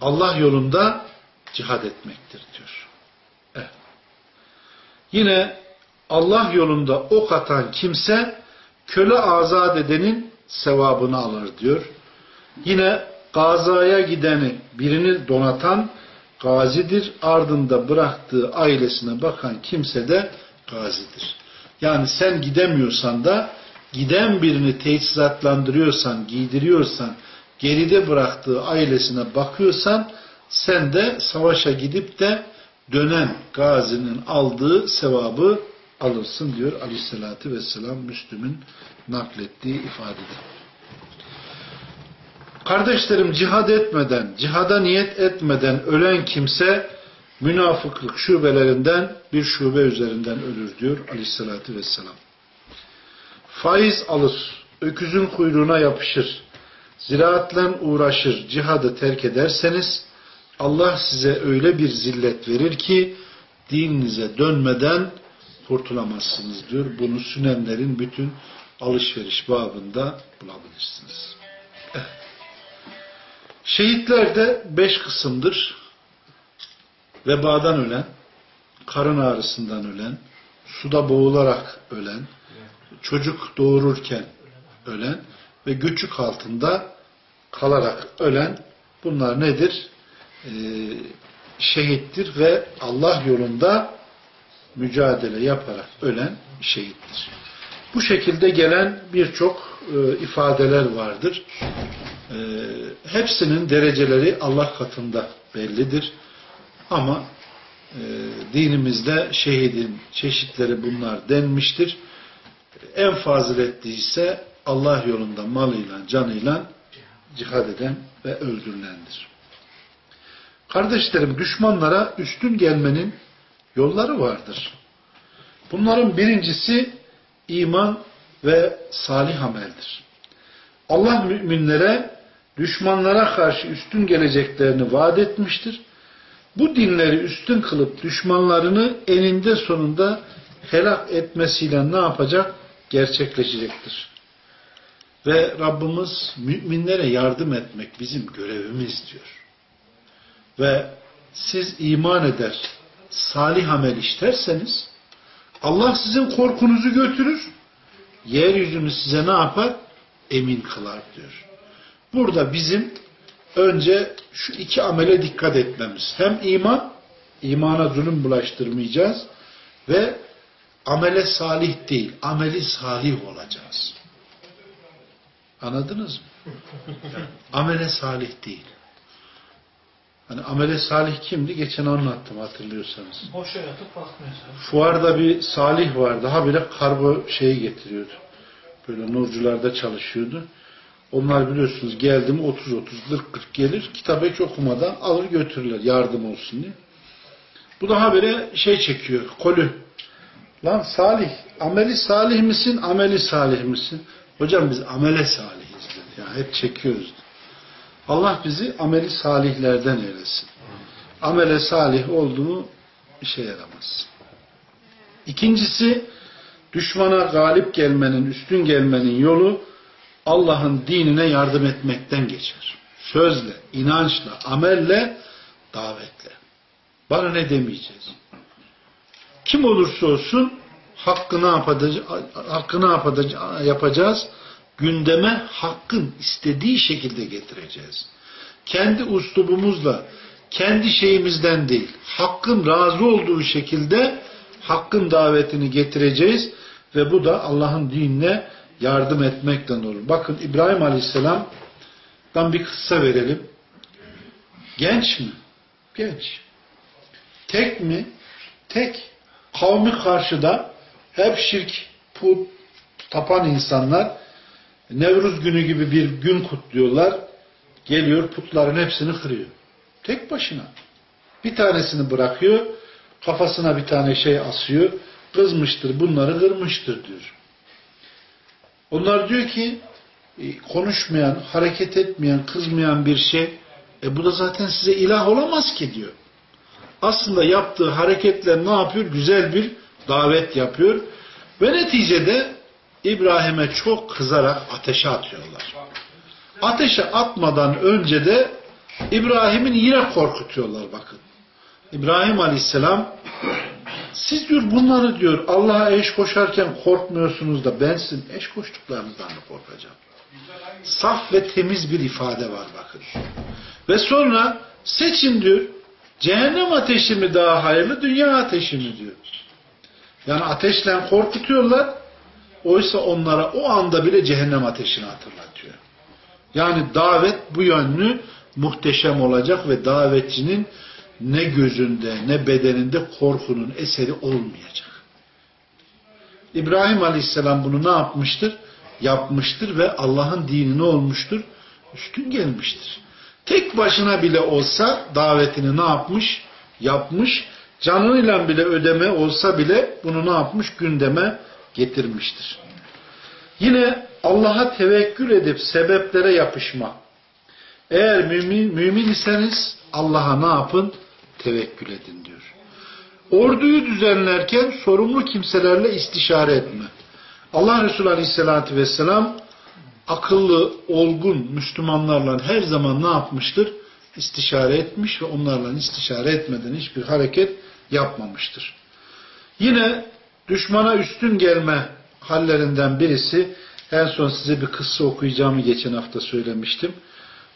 Allah yolunda cihad etmektir diyor. Evet. Yine Allah yolunda ok atan kimse köle azat edenin sevabını alır diyor. Yine gazaya gideni birini donatan gazidir. Ardında bıraktığı ailesine bakan kimse de gazidir. Yani sen gidemiyorsan da giden birini teçhizatlandırıyorsan, giydiriyorsan, geride bıraktığı ailesine bakıyorsan sen de savaşa gidip de dönen gazinin aldığı sevabı alırsın diyor aleyhissalatü vesselam Müslüm'ün naklettiği ifadede. Kardeşlerim cihad etmeden, cihada niyet etmeden ölen kimse münafıklık şubelerinden bir şube üzerinden ölür diyor aleyhissalatü vesselam. Faiz alır, öküzün kuyruğuna yapışır, ziraatle uğraşır, cihadı terk ederseniz Allah size öyle bir zillet verir ki dininize dönmeden kurtulamazsınız diyor. Bunu sünenlerin bütün alışveriş babında bulabilirsiniz. Şehitler de beş kısımdır. Vebadan ölen, karın ağrısından ölen, suda boğularak ölen, çocuk doğururken ölen ve göçük altında kalarak ölen bunlar nedir? Ee, şehittir ve Allah yolunda mücadele yaparak ölen şehittir. Bu şekilde gelen birçok e, ifadeler vardır. E, hepsinin dereceleri Allah katında bellidir. Ama e, dinimizde şehidin çeşitleri bunlar denmiştir. En faziletli ise Allah yolunda malıyla, canıyla cihad eden ve öldürülendir. Kardeşlerim düşmanlara üstün gelmenin yolları vardır. Bunların birincisi iman ve salih ameldir. Allah müminlere düşmanlara karşı üstün geleceklerini vaat etmiştir. Bu dinleri üstün kılıp düşmanlarını eninde sonunda helak etmesiyle ne yapacak? Gerçekleşecektir. Ve Rabbimiz müminlere yardım etmek bizim görevimiz diyor. Ve siz iman eder, salih amel işlerseniz Allah sizin korkunuzu götürür. Yeryüzünü size ne yapar? Emin kılar diyor. Burada bizim önce şu iki amele dikkat etmemiz. Hem iman imana zulüm bulaştırmayacağız ve amele salih değil, ameli salih olacağız. Anladınız mı? Amele salih değil. Hani amele salih kimdi? Geçen anlattım hatırlıyorsanız. Boşa yatıp bakmıyorsun. Fuarda bir salih vardı. Ha bile kargo şeyi getiriyordu. Böyle nurcularda çalışıyordu. Onlar biliyorsunuz geldi mi 30-30, 40-40 gelir. Kitabı hiç okumadan alır götürürler yardım olsun diye. Bu da habire şey çekiyor, kolü. Lan salih, ameli salih misin, ameli salih misin? Hocam biz amele salihiz. Ya hep çekiyoruz. Allah bizi ameli salihlerden eylesin. Amele salih oldu mu işe yaramaz. İkincisi, düşmana galip gelmenin, üstün gelmenin yolu Allah'ın dinine yardım etmekten geçer. Sözle, inançla, amelle, davetle. Bana ne demeyeceğiz? Kim olursa olsun hakkı ne yapacağız? Hakkı ne yapacağız? Gündeme hakkın istediği şekilde getireceğiz. Kendi uslubumuzla, kendi şeyimizden değil, hakkın razı olduğu şekilde hakkın davetini getireceğiz ve bu da Allah'ın dinine yardım etmekten olur. Bakın İbrahim Aleyhisselam'dan bir kıssa verelim. Genç mi? Genç. Tek mi? Tek. Kavmi karşıda hep şirk, put, tapan insanlar Nevruz günü gibi bir gün kutluyorlar. Geliyor putların hepsini kırıyor. Tek başına. Bir tanesini bırakıyor. Kafasına bir tane şey asıyor. Kızmıştır bunları kırmıştır diyor. Onlar diyor ki e, konuşmayan, hareket etmeyen, kızmayan bir şey e bu da zaten size ilah olamaz ki diyor. Aslında yaptığı hareketler ne yapıyor? Güzel bir davet yapıyor. Ve neticede İbrahim'e çok kızarak ateşe atıyorlar. Ateşe atmadan önce de İbrahim'in yine korkutuyorlar bakın. İbrahim Aleyhisselam siz diyor bunları diyor Allah'a eş koşarken korkmuyorsunuz da ben sizin eş koştuklarınızdan da korkacağım. Saf ve temiz bir ifade var bakın. Ve sonra seçin diyor cehennem ateşi mi daha hayırlı dünya ateşi mi diyor. Yani ateşle korkutuyorlar oysa onlara o anda bile cehennem ateşini hatırlatıyor. Yani davet bu yönlü muhteşem olacak ve davetçinin ne gözünde ne bedeninde korkunun eseri olmayacak. İbrahim Aleyhisselam bunu ne yapmıştır? Yapmıştır ve Allah'ın dini ne olmuştur? Üstün gelmiştir. Tek başına bile olsa davetini ne yapmış? Yapmış. Canıyla bile ödeme olsa bile bunu ne yapmış? Gündeme getirmiştir. Yine Allah'a tevekkül edip sebeplere yapışma. Eğer mümin, mümin iseniz Allah'a ne yapın? Tevekkül edin diyor. Orduyu düzenlerken sorumlu kimselerle istişare etme. Allah Resulü Aleyhisselatü Vesselam akıllı, olgun Müslümanlarla her zaman ne yapmıştır? İstişare etmiş ve onlarla istişare etmeden hiçbir hareket yapmamıştır. Yine düşmana üstün gelme hallerinden birisi en son size bir kıssa okuyacağımı geçen hafta söylemiştim.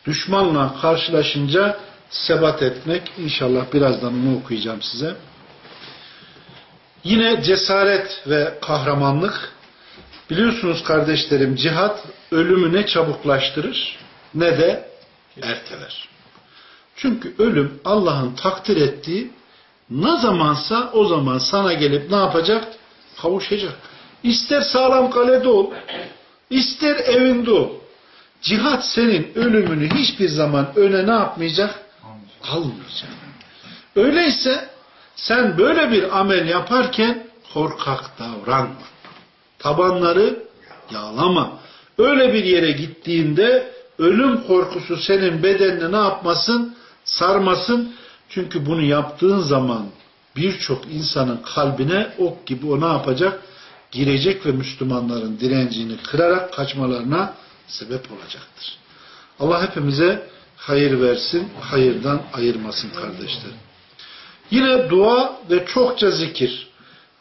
Düşmanla karşılaşınca sebat etmek. İnşallah birazdan onu okuyacağım size. Yine cesaret ve kahramanlık. Biliyorsunuz kardeşlerim cihat ölümü ne çabuklaştırır ne de erteler. Çünkü ölüm Allah'ın takdir ettiği ne zamansa o zaman sana gelip ne yapacak? Kavuşacak. İster sağlam kalede ol, ister evinde ol. Cihat senin ölümünü hiçbir zaman öne ne yapmayacak? Almayacak. Öyleyse sen böyle bir amel yaparken korkak davranma. Tabanları yağlama. Öyle bir yere gittiğinde ölüm korkusu senin bedenine ne yapmasın? Sarmasın. Çünkü bunu yaptığın zaman birçok insanın kalbine ok gibi o ne yapacak? Girecek ve Müslümanların direncini kırarak kaçmalarına sebep olacaktır. Allah hepimize hayır versin, hayırdan ayırmasın kardeşlerim. Yine dua ve çokça zikir.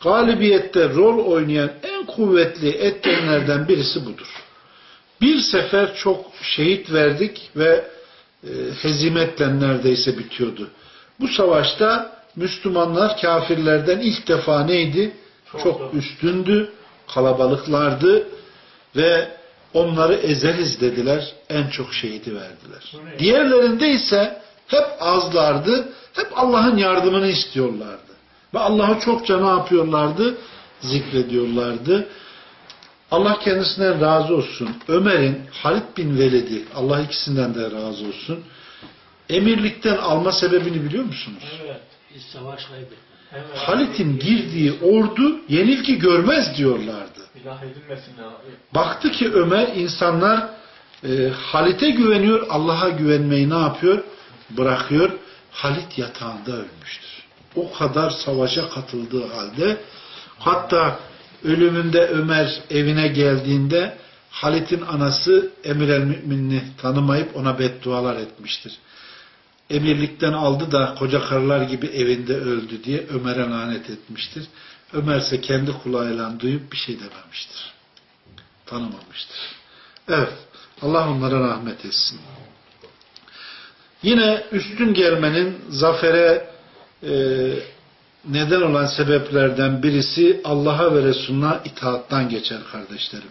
Galibiyette rol oynayan en kuvvetli etkenlerden birisi budur. Bir sefer çok şehit verdik ve e, hezimetle neredeyse bitiyordu. Bu savaşta Müslümanlar kafirlerden ilk defa neydi? Çok Çok üstündü, kalabalıklardı ve onları ezeriz dediler. En çok şehidi verdiler. Diğerlerinde ise hep azlardı, hep Allah'ın yardımını istiyorlardı. Ve Allah'ı çokça ne yapıyorlardı? Zikrediyorlardı. Allah kendisinden razı olsun. Ömer'in Halid bin Velid'i, Allah ikisinden de razı olsun. Emirlikten alma sebebini biliyor musunuz? Evet. Biz savaş kaybettik. evet. Halit'in girdiği ordu yenilgi görmez diyorlardı. İlah edilmesin ya. Baktı ki Ömer insanlar e, Halit'e güveniyor, Allah'a güvenmeyi ne yapıyor? Bırakıyor. Halit yatağında ölmüştür. O kadar savaşa katıldığı halde hatta ölümünde Ömer evine geldiğinde Halit'in anası Emir el Müminini tanımayıp ona beddualar etmiştir. Emirlikten aldı da koca karılar gibi evinde öldü diye Ömer'e lanet etmiştir. Ömer ise kendi kulağıyla duyup bir şey dememiştir. Tanımamıştır. Evet. Allah onlara rahmet etsin. Yine üstün gelmenin zafere neden olan sebeplerden birisi Allah'a ve Resulüne itaattan geçer kardeşlerim.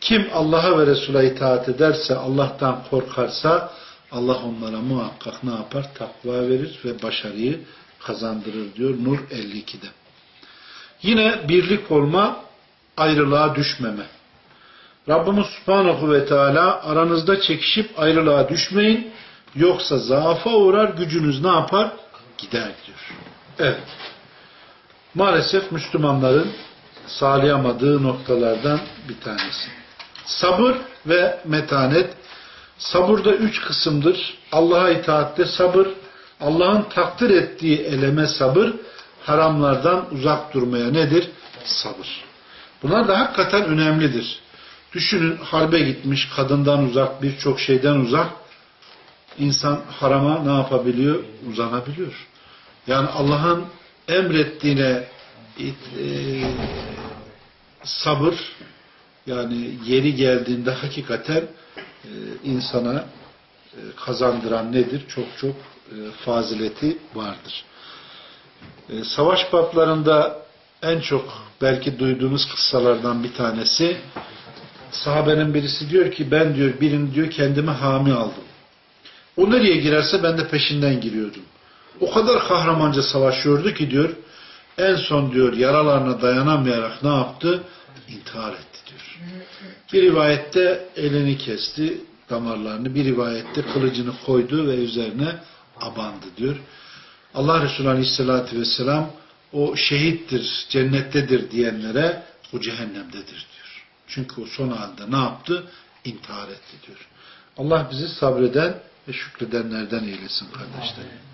Kim Allah'a ve Resul'a itaat ederse, Allah'tan korkarsa Allah onlara muhakkak ne yapar? Takva verir ve başarıyı kazandırır diyor Nur 52'de. Yine birlik olma, ayrılığa düşmeme. Rabbimiz Subhanahu ve Teala aranızda çekişip ayrılığa düşmeyin yoksa zaafa uğrar gücünüz ne yapar? Gider diyor. Evet. Maalesef Müslümanların sağlayamadığı noktalardan bir tanesi. Sabır ve metanet. Sabırda üç kısımdır. Allah'a itaatte sabır, Allah'ın takdir ettiği eleme sabır, haramlardan uzak durmaya nedir? Sabır. Bunlar da hakikaten önemlidir. Düşünün harbe gitmiş, kadından uzak, birçok şeyden uzak. İnsan harama ne yapabiliyor? Uzanabiliyor. Yani Allah'ın emrettiğine e, sabır yani yeri geldiğinde hakikaten e, insana e, kazandıran nedir? Çok çok e, fazileti vardır. E, savaş bablarında en çok belki duyduğumuz kıssalardan bir tanesi sahabenin birisi diyor ki ben diyor birini diyor kendime hami aldım. O nereye girerse ben de peşinden giriyordum. O kadar kahramanca savaşıyordu ki diyor en son diyor yaralarına dayanamayarak ne yaptı? İntihar etti diyor. Bir rivayette elini kesti damarlarını, bir rivayette kılıcını koydu ve üzerine abandı diyor. Allah Resulü Aleyhisselatü Vesselam o şehittir, cennettedir diyenlere o cehennemdedir diyor. Çünkü o son halde ne yaptı? İntihar etti diyor. Allah bizi sabreden ve şükredenlerden eylesin kardeşlerim.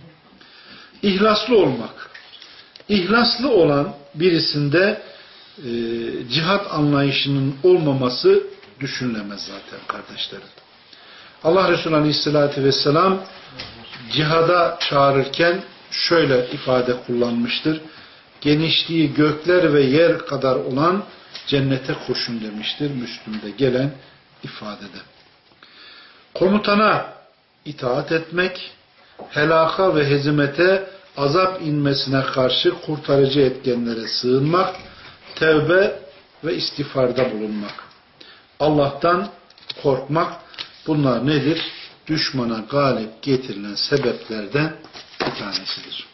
İhlaslı olmak. İhlaslı olan birisinde e, cihat anlayışının olmaması düşünülemez zaten kardeşlerim. Allah Resulü Aleyhisselatü Vesselam cihada çağırırken şöyle ifade kullanmıştır. Genişliği gökler ve yer kadar olan cennete koşun demiştir Müslüm'de gelen ifadede. Komutana itaat etmek, helaka ve hezimete azap inmesine karşı kurtarıcı etkenlere sığınmak, tevbe ve istiğfarda bulunmak. Allah'tan korkmak bunlar nedir? Düşmana galip getirilen sebeplerden bir tanesidir.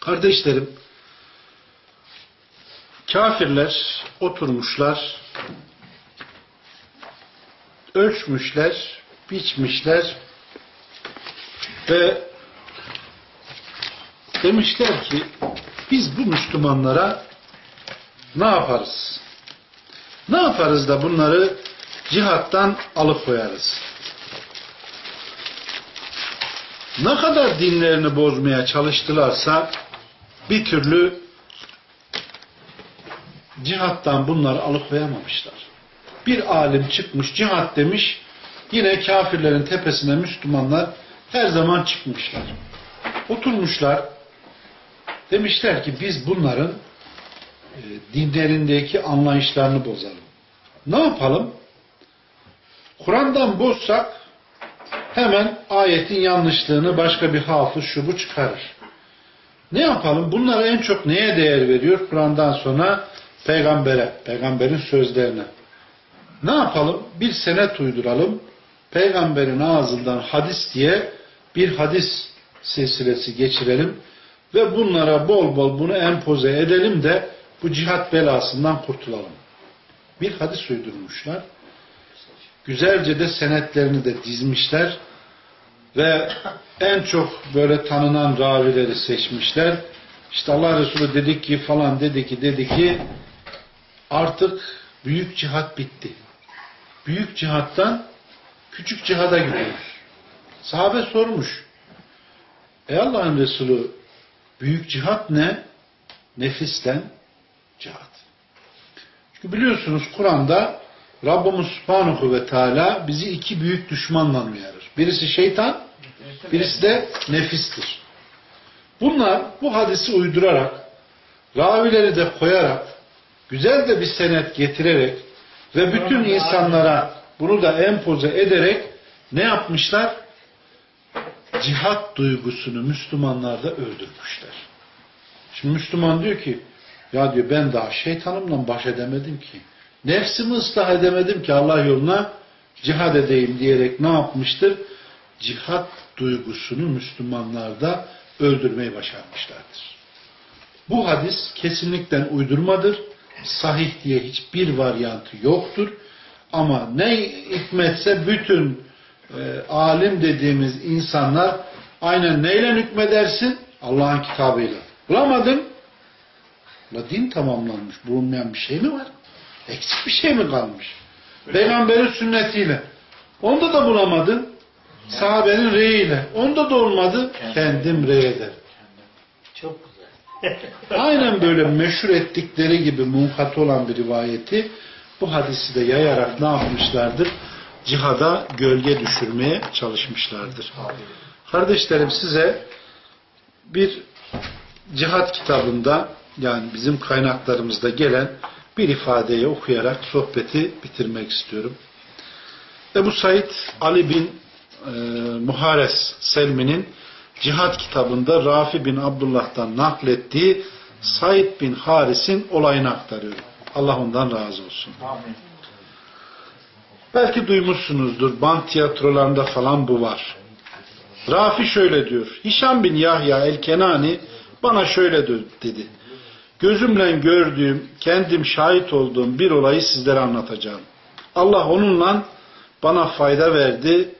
Kardeşlerim, kafirler oturmuşlar, ölçmüşler, biçmişler ve demişler ki biz bu Müslümanlara ne yaparız? Ne yaparız da bunları cihattan alıkoyarız? Ne kadar dinlerini bozmaya çalıştılarsa bir türlü cihattan bunları alıkoyamamışlar. Bir alim çıkmış cihat demiş yine kafirlerin tepesine Müslümanlar her zaman çıkmışlar. Oturmuşlar demişler ki biz bunların e, dinlerindeki anlayışlarını bozalım. Ne yapalım? Kur'an'dan bozsak hemen ayetin yanlışlığını başka bir hafız şubu çıkarır. Ne yapalım? Bunlara en çok neye değer veriyor? Kur'an'dan sonra peygambere, peygamberin sözlerine. Ne yapalım? Bir senet uyduralım. Peygamberin ağzından hadis diye bir hadis silsilesi geçirelim ve bunlara bol bol bunu empoze edelim de bu cihat belasından kurtulalım. Bir hadis uydurmuşlar. Güzelce de senetlerini de dizmişler ve en çok böyle tanınan ravileri seçmişler. İşte Allah Resulü dedi ki falan dedi ki dedi ki artık büyük cihat bitti. Büyük cihattan küçük cihada gidiyoruz. Sahabe sormuş. Ey Allah'ın Resulü büyük cihat ne? Nefisten cihat. Çünkü biliyorsunuz Kur'an'da Rabbimiz Subhanahu ve Teala bizi iki büyük düşmanla uyarır. Birisi şeytan, birisi de nefistir. Bunlar bu hadisi uydurarak, ravileri de koyarak, güzel de bir senet getirerek ve bütün insanlara bunu da empoze ederek ne yapmışlar? Cihat duygusunu Müslümanlarda öldürmüşler. Şimdi Müslüman diyor ki, ya diyor ben daha şeytanımla baş edemedim ki. Nefsimi ıslah edemedim ki Allah yoluna cihad edeyim diyerek ne yapmıştır? Cihat duygusunu Müslümanlarda öldürmeyi başarmışlardır. Bu hadis kesinlikle uydurmadır. Sahih diye hiçbir varyantı yoktur. Ama ne hikmetse bütün e, alim dediğimiz insanlar aynen neyle hükmedersin? Allah'ın kitabıyla. Bulamadın. La din tamamlanmış. Bulunmayan bir şey mi var? Eksik bir şey mi kalmış? Peygamberin sünnetiyle. Onda da bulamadın. Sahabenin reyiyle. Onda da olmadı. Kendim rey ederim. Çok güzel. Aynen böyle meşhur ettikleri gibi munkat olan bir rivayeti bu hadisi de yayarak ne yapmışlardır? Cihada gölge düşürmeye çalışmışlardır. Kardeşlerim size bir cihat kitabında yani bizim kaynaklarımızda gelen bir ifadeyi okuyarak sohbeti bitirmek istiyorum. Ebu Said Ali bin e, Muhares Selmi'nin cihat kitabında Rafi bin Abdullah'tan naklettiği Said bin Haris'in olayını aktarıyorum. Allah ondan razı olsun. Amin. Belki duymuşsunuzdur. Band tiyatrolarında falan bu var. Rafi şöyle diyor. Hişam bin Yahya el-Kenani bana şöyle dedi. Gözümle gördüğüm, kendim şahit olduğum bir olayı sizlere anlatacağım. Allah onunla bana fayda verdi.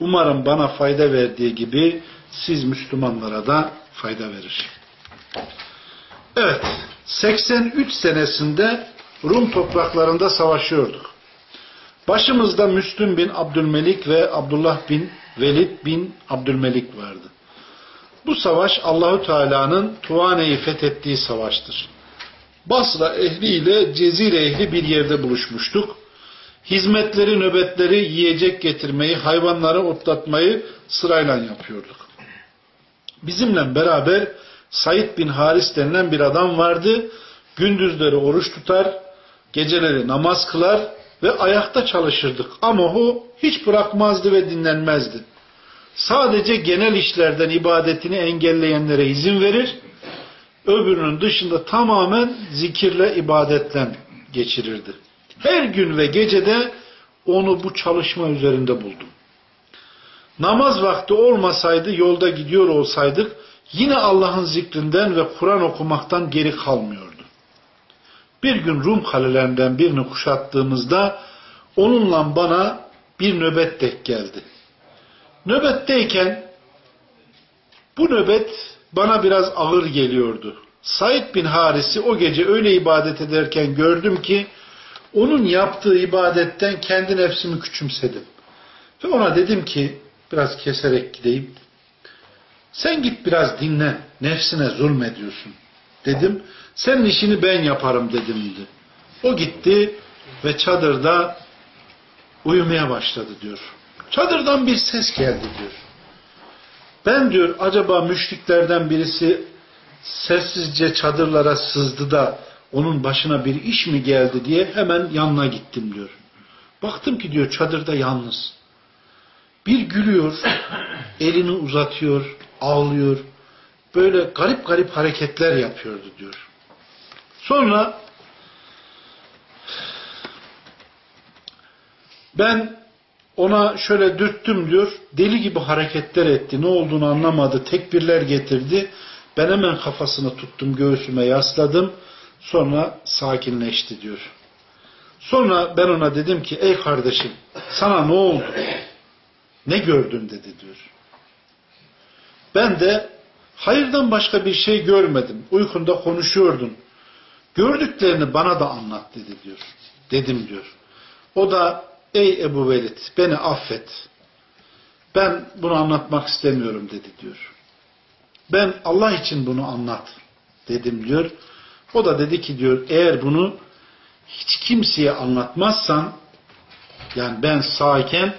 Umarım bana fayda verdiği gibi siz Müslümanlara da fayda verir. Evet, 83 senesinde Rum topraklarında savaşıyorduk. Başımızda Müslüm bin Abdülmelik ve Abdullah bin Velid bin Abdülmelik vardı. Bu savaş Allahü Teala'nın Tuvane'yi fethettiği savaştır. Basra ehliyle Cezire ehli bir yerde buluşmuştuk. Hizmetleri, nöbetleri, yiyecek getirmeyi, hayvanları otlatmayı sırayla yapıyorduk. Bizimle beraber Said bin Haris denilen bir adam vardı. Gündüzleri oruç tutar, geceleri namaz kılar ve ayakta çalışırdık. Ama o hiç bırakmazdı ve dinlenmezdi. Sadece genel işlerden ibadetini engelleyenlere izin verir, öbürünün dışında tamamen zikirle, ibadetle geçirirdi. Her gün ve gecede onu bu çalışma üzerinde buldum. Namaz vakti olmasaydı, yolda gidiyor olsaydık, yine Allah'ın zikrinden ve Kur'an okumaktan geri kalmıyordu. Bir gün Rum kalelerinden birini kuşattığımızda onunla bana bir nöbet denk geldi. Nöbetteyken bu nöbet bana biraz ağır geliyordu. Said bin Haris'i o gece öyle ibadet ederken gördüm ki onun yaptığı ibadetten kendi nefsimi küçümsedim. Ve ona dedim ki biraz keserek gideyim. Sen git biraz dinle. Nefsine zulmediyorsun. Dedim. Senin işini ben yaparım dedim. O gitti ve çadırda uyumaya başladı diyor. Çadırdan bir ses geldi diyor. Ben diyor acaba müşriklerden birisi sessizce çadırlara sızdı da onun başına bir iş mi geldi diye hemen yanına gittim diyor. Baktım ki diyor çadırda yalnız. Bir gülüyor, elini uzatıyor, ağlıyor. böyle garip garip hareketler yapıyordu diyor. Sonra ben ona şöyle dürttüm diyor. Deli gibi hareketler etti. Ne olduğunu anlamadı. Tekbirler getirdi. Ben hemen kafasını tuttum. Göğsüme yasladım. Sonra sakinleşti diyor. Sonra ben ona dedim ki ey kardeşim sana ne oldu? Ne gördün dedi diyor. Ben de hayırdan başka bir şey görmedim. Uykunda konuşuyordun. Gördüklerini bana da anlat dedi diyor. Dedim diyor. O da ey Ebu Velid beni affet. Ben bunu anlatmak istemiyorum dedi diyor. Ben Allah için bunu anlat dedim diyor. O da dedi ki diyor eğer bunu hiç kimseye anlatmazsan yani ben sağken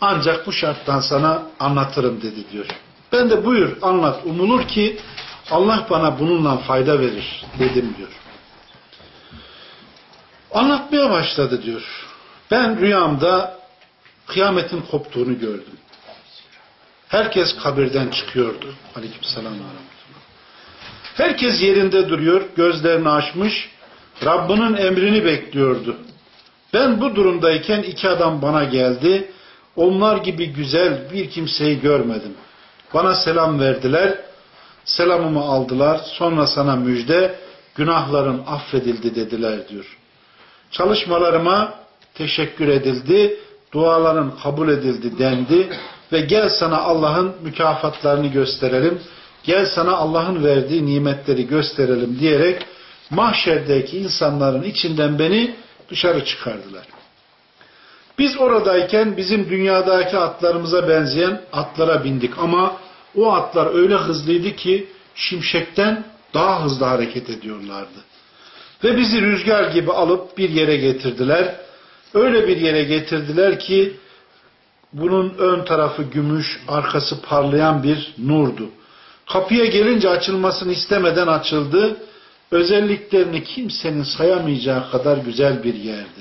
ancak bu şarttan sana anlatırım dedi diyor. Ben de buyur anlat umulur ki Allah bana bununla fayda verir dedim diyor. Anlatmaya başladı diyor. Ben rüyamda kıyametin koptuğunu gördüm. Herkes kabirden çıkıyordu. Aleykümselam ve Herkes yerinde duruyor, gözlerini açmış, Rabbinin emrini bekliyordu. Ben bu durumdayken iki adam bana geldi. Onlar gibi güzel bir kimseyi görmedim. Bana selam verdiler. Selamımı aldılar. Sonra sana müjde, günahların affedildi dediler diyor. Çalışmalarıma teşekkür edildi, duaların kabul edildi dendi ve gel sana Allah'ın mükafatlarını gösterelim, gel sana Allah'ın verdiği nimetleri gösterelim diyerek mahşerdeki insanların içinden beni dışarı çıkardılar. Biz oradayken bizim dünyadaki atlarımıza benzeyen atlara bindik ama o atlar öyle hızlıydı ki şimşekten daha hızlı hareket ediyorlardı. Ve bizi rüzgar gibi alıp bir yere getirdiler. Öyle bir yere getirdiler ki bunun ön tarafı gümüş, arkası parlayan bir nurdu. Kapıya gelince açılmasını istemeden açıldı. Özelliklerini kimsenin sayamayacağı kadar güzel bir yerdi.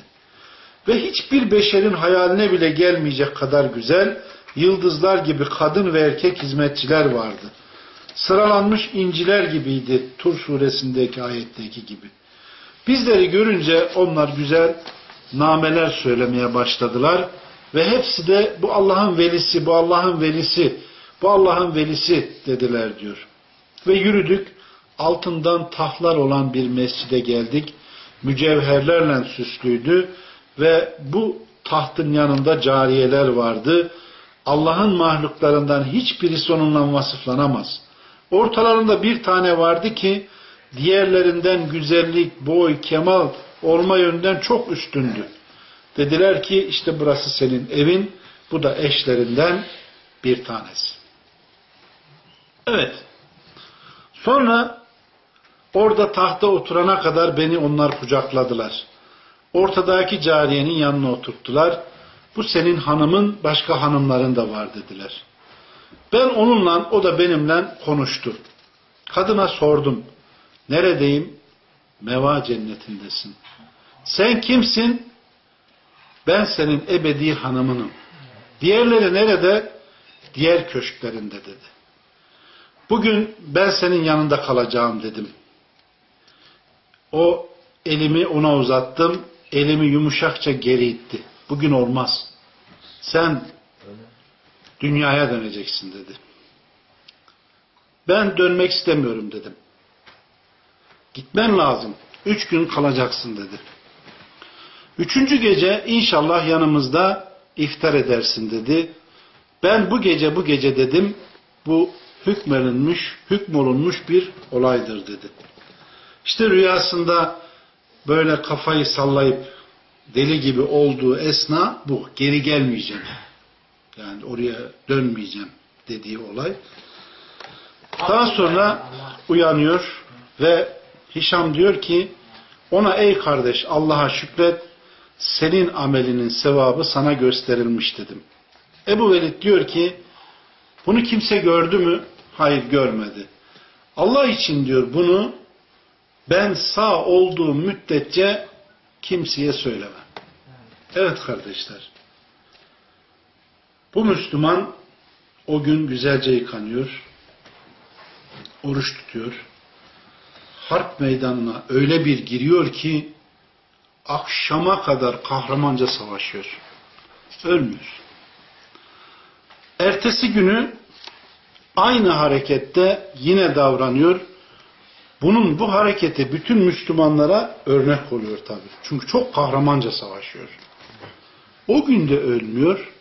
Ve hiçbir beşerin hayaline bile gelmeyecek kadar güzel, yıldızlar gibi kadın ve erkek hizmetçiler vardı. Sıralanmış inciler gibiydi Tur suresindeki ayetteki gibi. Bizleri görünce onlar güzel nameler söylemeye başladılar ve hepsi de bu Allah'ın velisi, bu Allah'ın velisi, bu Allah'ın velisi dediler diyor. Ve yürüdük, altından tahlar olan bir mescide geldik. Mücevherlerle süslüydü ve bu tahtın yanında cariyeler vardı. Allah'ın mahluklarından hiçbirisi onunla vasıflanamaz. Ortalarında bir tane vardı ki diğerlerinden güzellik, boy, kemal olma yönden çok üstündü. Dediler ki işte burası senin evin, bu da eşlerinden bir tanesi. Evet. Sonra orada tahta oturana kadar beni onlar kucakladılar. Ortadaki cariyenin yanına oturttular. Bu senin hanımın başka hanımların da var dediler. Ben onunla, o da benimle konuştu. Kadına sordum. Neredeyim? Meva cennetindesin. Sen kimsin? Ben senin ebedi hanımınım. Diğerleri nerede? Diğer köşklerinde dedi. Bugün ben senin yanında kalacağım dedim. O elimi ona uzattım. Elimi yumuşakça geri itti. Bugün olmaz. Sen dünyaya döneceksin dedi. Ben dönmek istemiyorum dedim. Gitmen lazım. Üç gün kalacaksın dedi. Üçüncü gece inşallah yanımızda iftar edersin dedi. Ben bu gece bu gece dedim bu hükmedilmiş, hükmolunmuş bir olaydır dedi. İşte rüyasında böyle kafayı sallayıp deli gibi olduğu esna bu. Geri gelmeyeceğim. Yani oraya dönmeyeceğim dediği olay. Daha sonra uyanıyor ve Hişam diyor ki ona ey kardeş Allah'a şükret senin amelinin sevabı sana gösterilmiş dedim. Ebu Velid diyor ki bunu kimse gördü mü? Hayır görmedi. Allah için diyor bunu ben sağ olduğum müddetçe kimseye söylemem. Evet kardeşler. Bu Müslüman o gün güzelce yıkanıyor. oruç tutuyor. Harp meydanına öyle bir giriyor ki akşama kadar kahramanca savaşıyor. Ölmüyor. Ertesi günü aynı harekette yine davranıyor. Bunun bu hareketi bütün Müslümanlara örnek oluyor tabi. Çünkü çok kahramanca savaşıyor. O günde ölmüyor.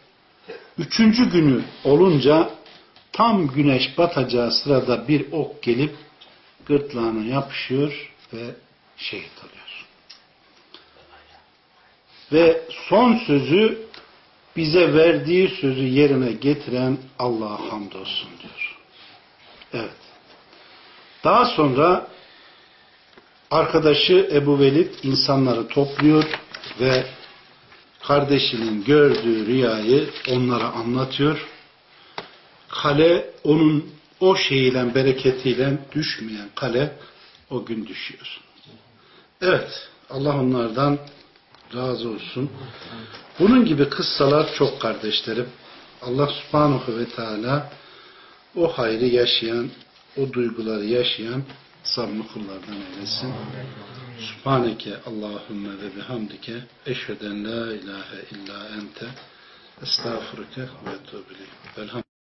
Üçüncü günü olunca tam güneş batacağı sırada bir ok gelip gırtlağına yapışıyor ve şehit oluyor. Ve son sözü bize verdiği sözü yerine getiren Allah'a hamdolsun diyor. Evet. Daha sonra arkadaşı Ebu Velid insanları topluyor ve kardeşinin gördüğü rüyayı onlara anlatıyor. Kale onun o şeyiyle bereketiyle düşmeyen kale o gün düşüyor. Evet. Allah onlardan razı olsun. Bunun gibi kıssalar çok kardeşlerim. Allah subhanahu ve teala o hayrı yaşayan, o duyguları yaşayan samimi kullardan eylesin. Subhaneke Allahümme ve bihamdike eşheden la ilahe illa ente estağfurike ve. Velhamdülillah.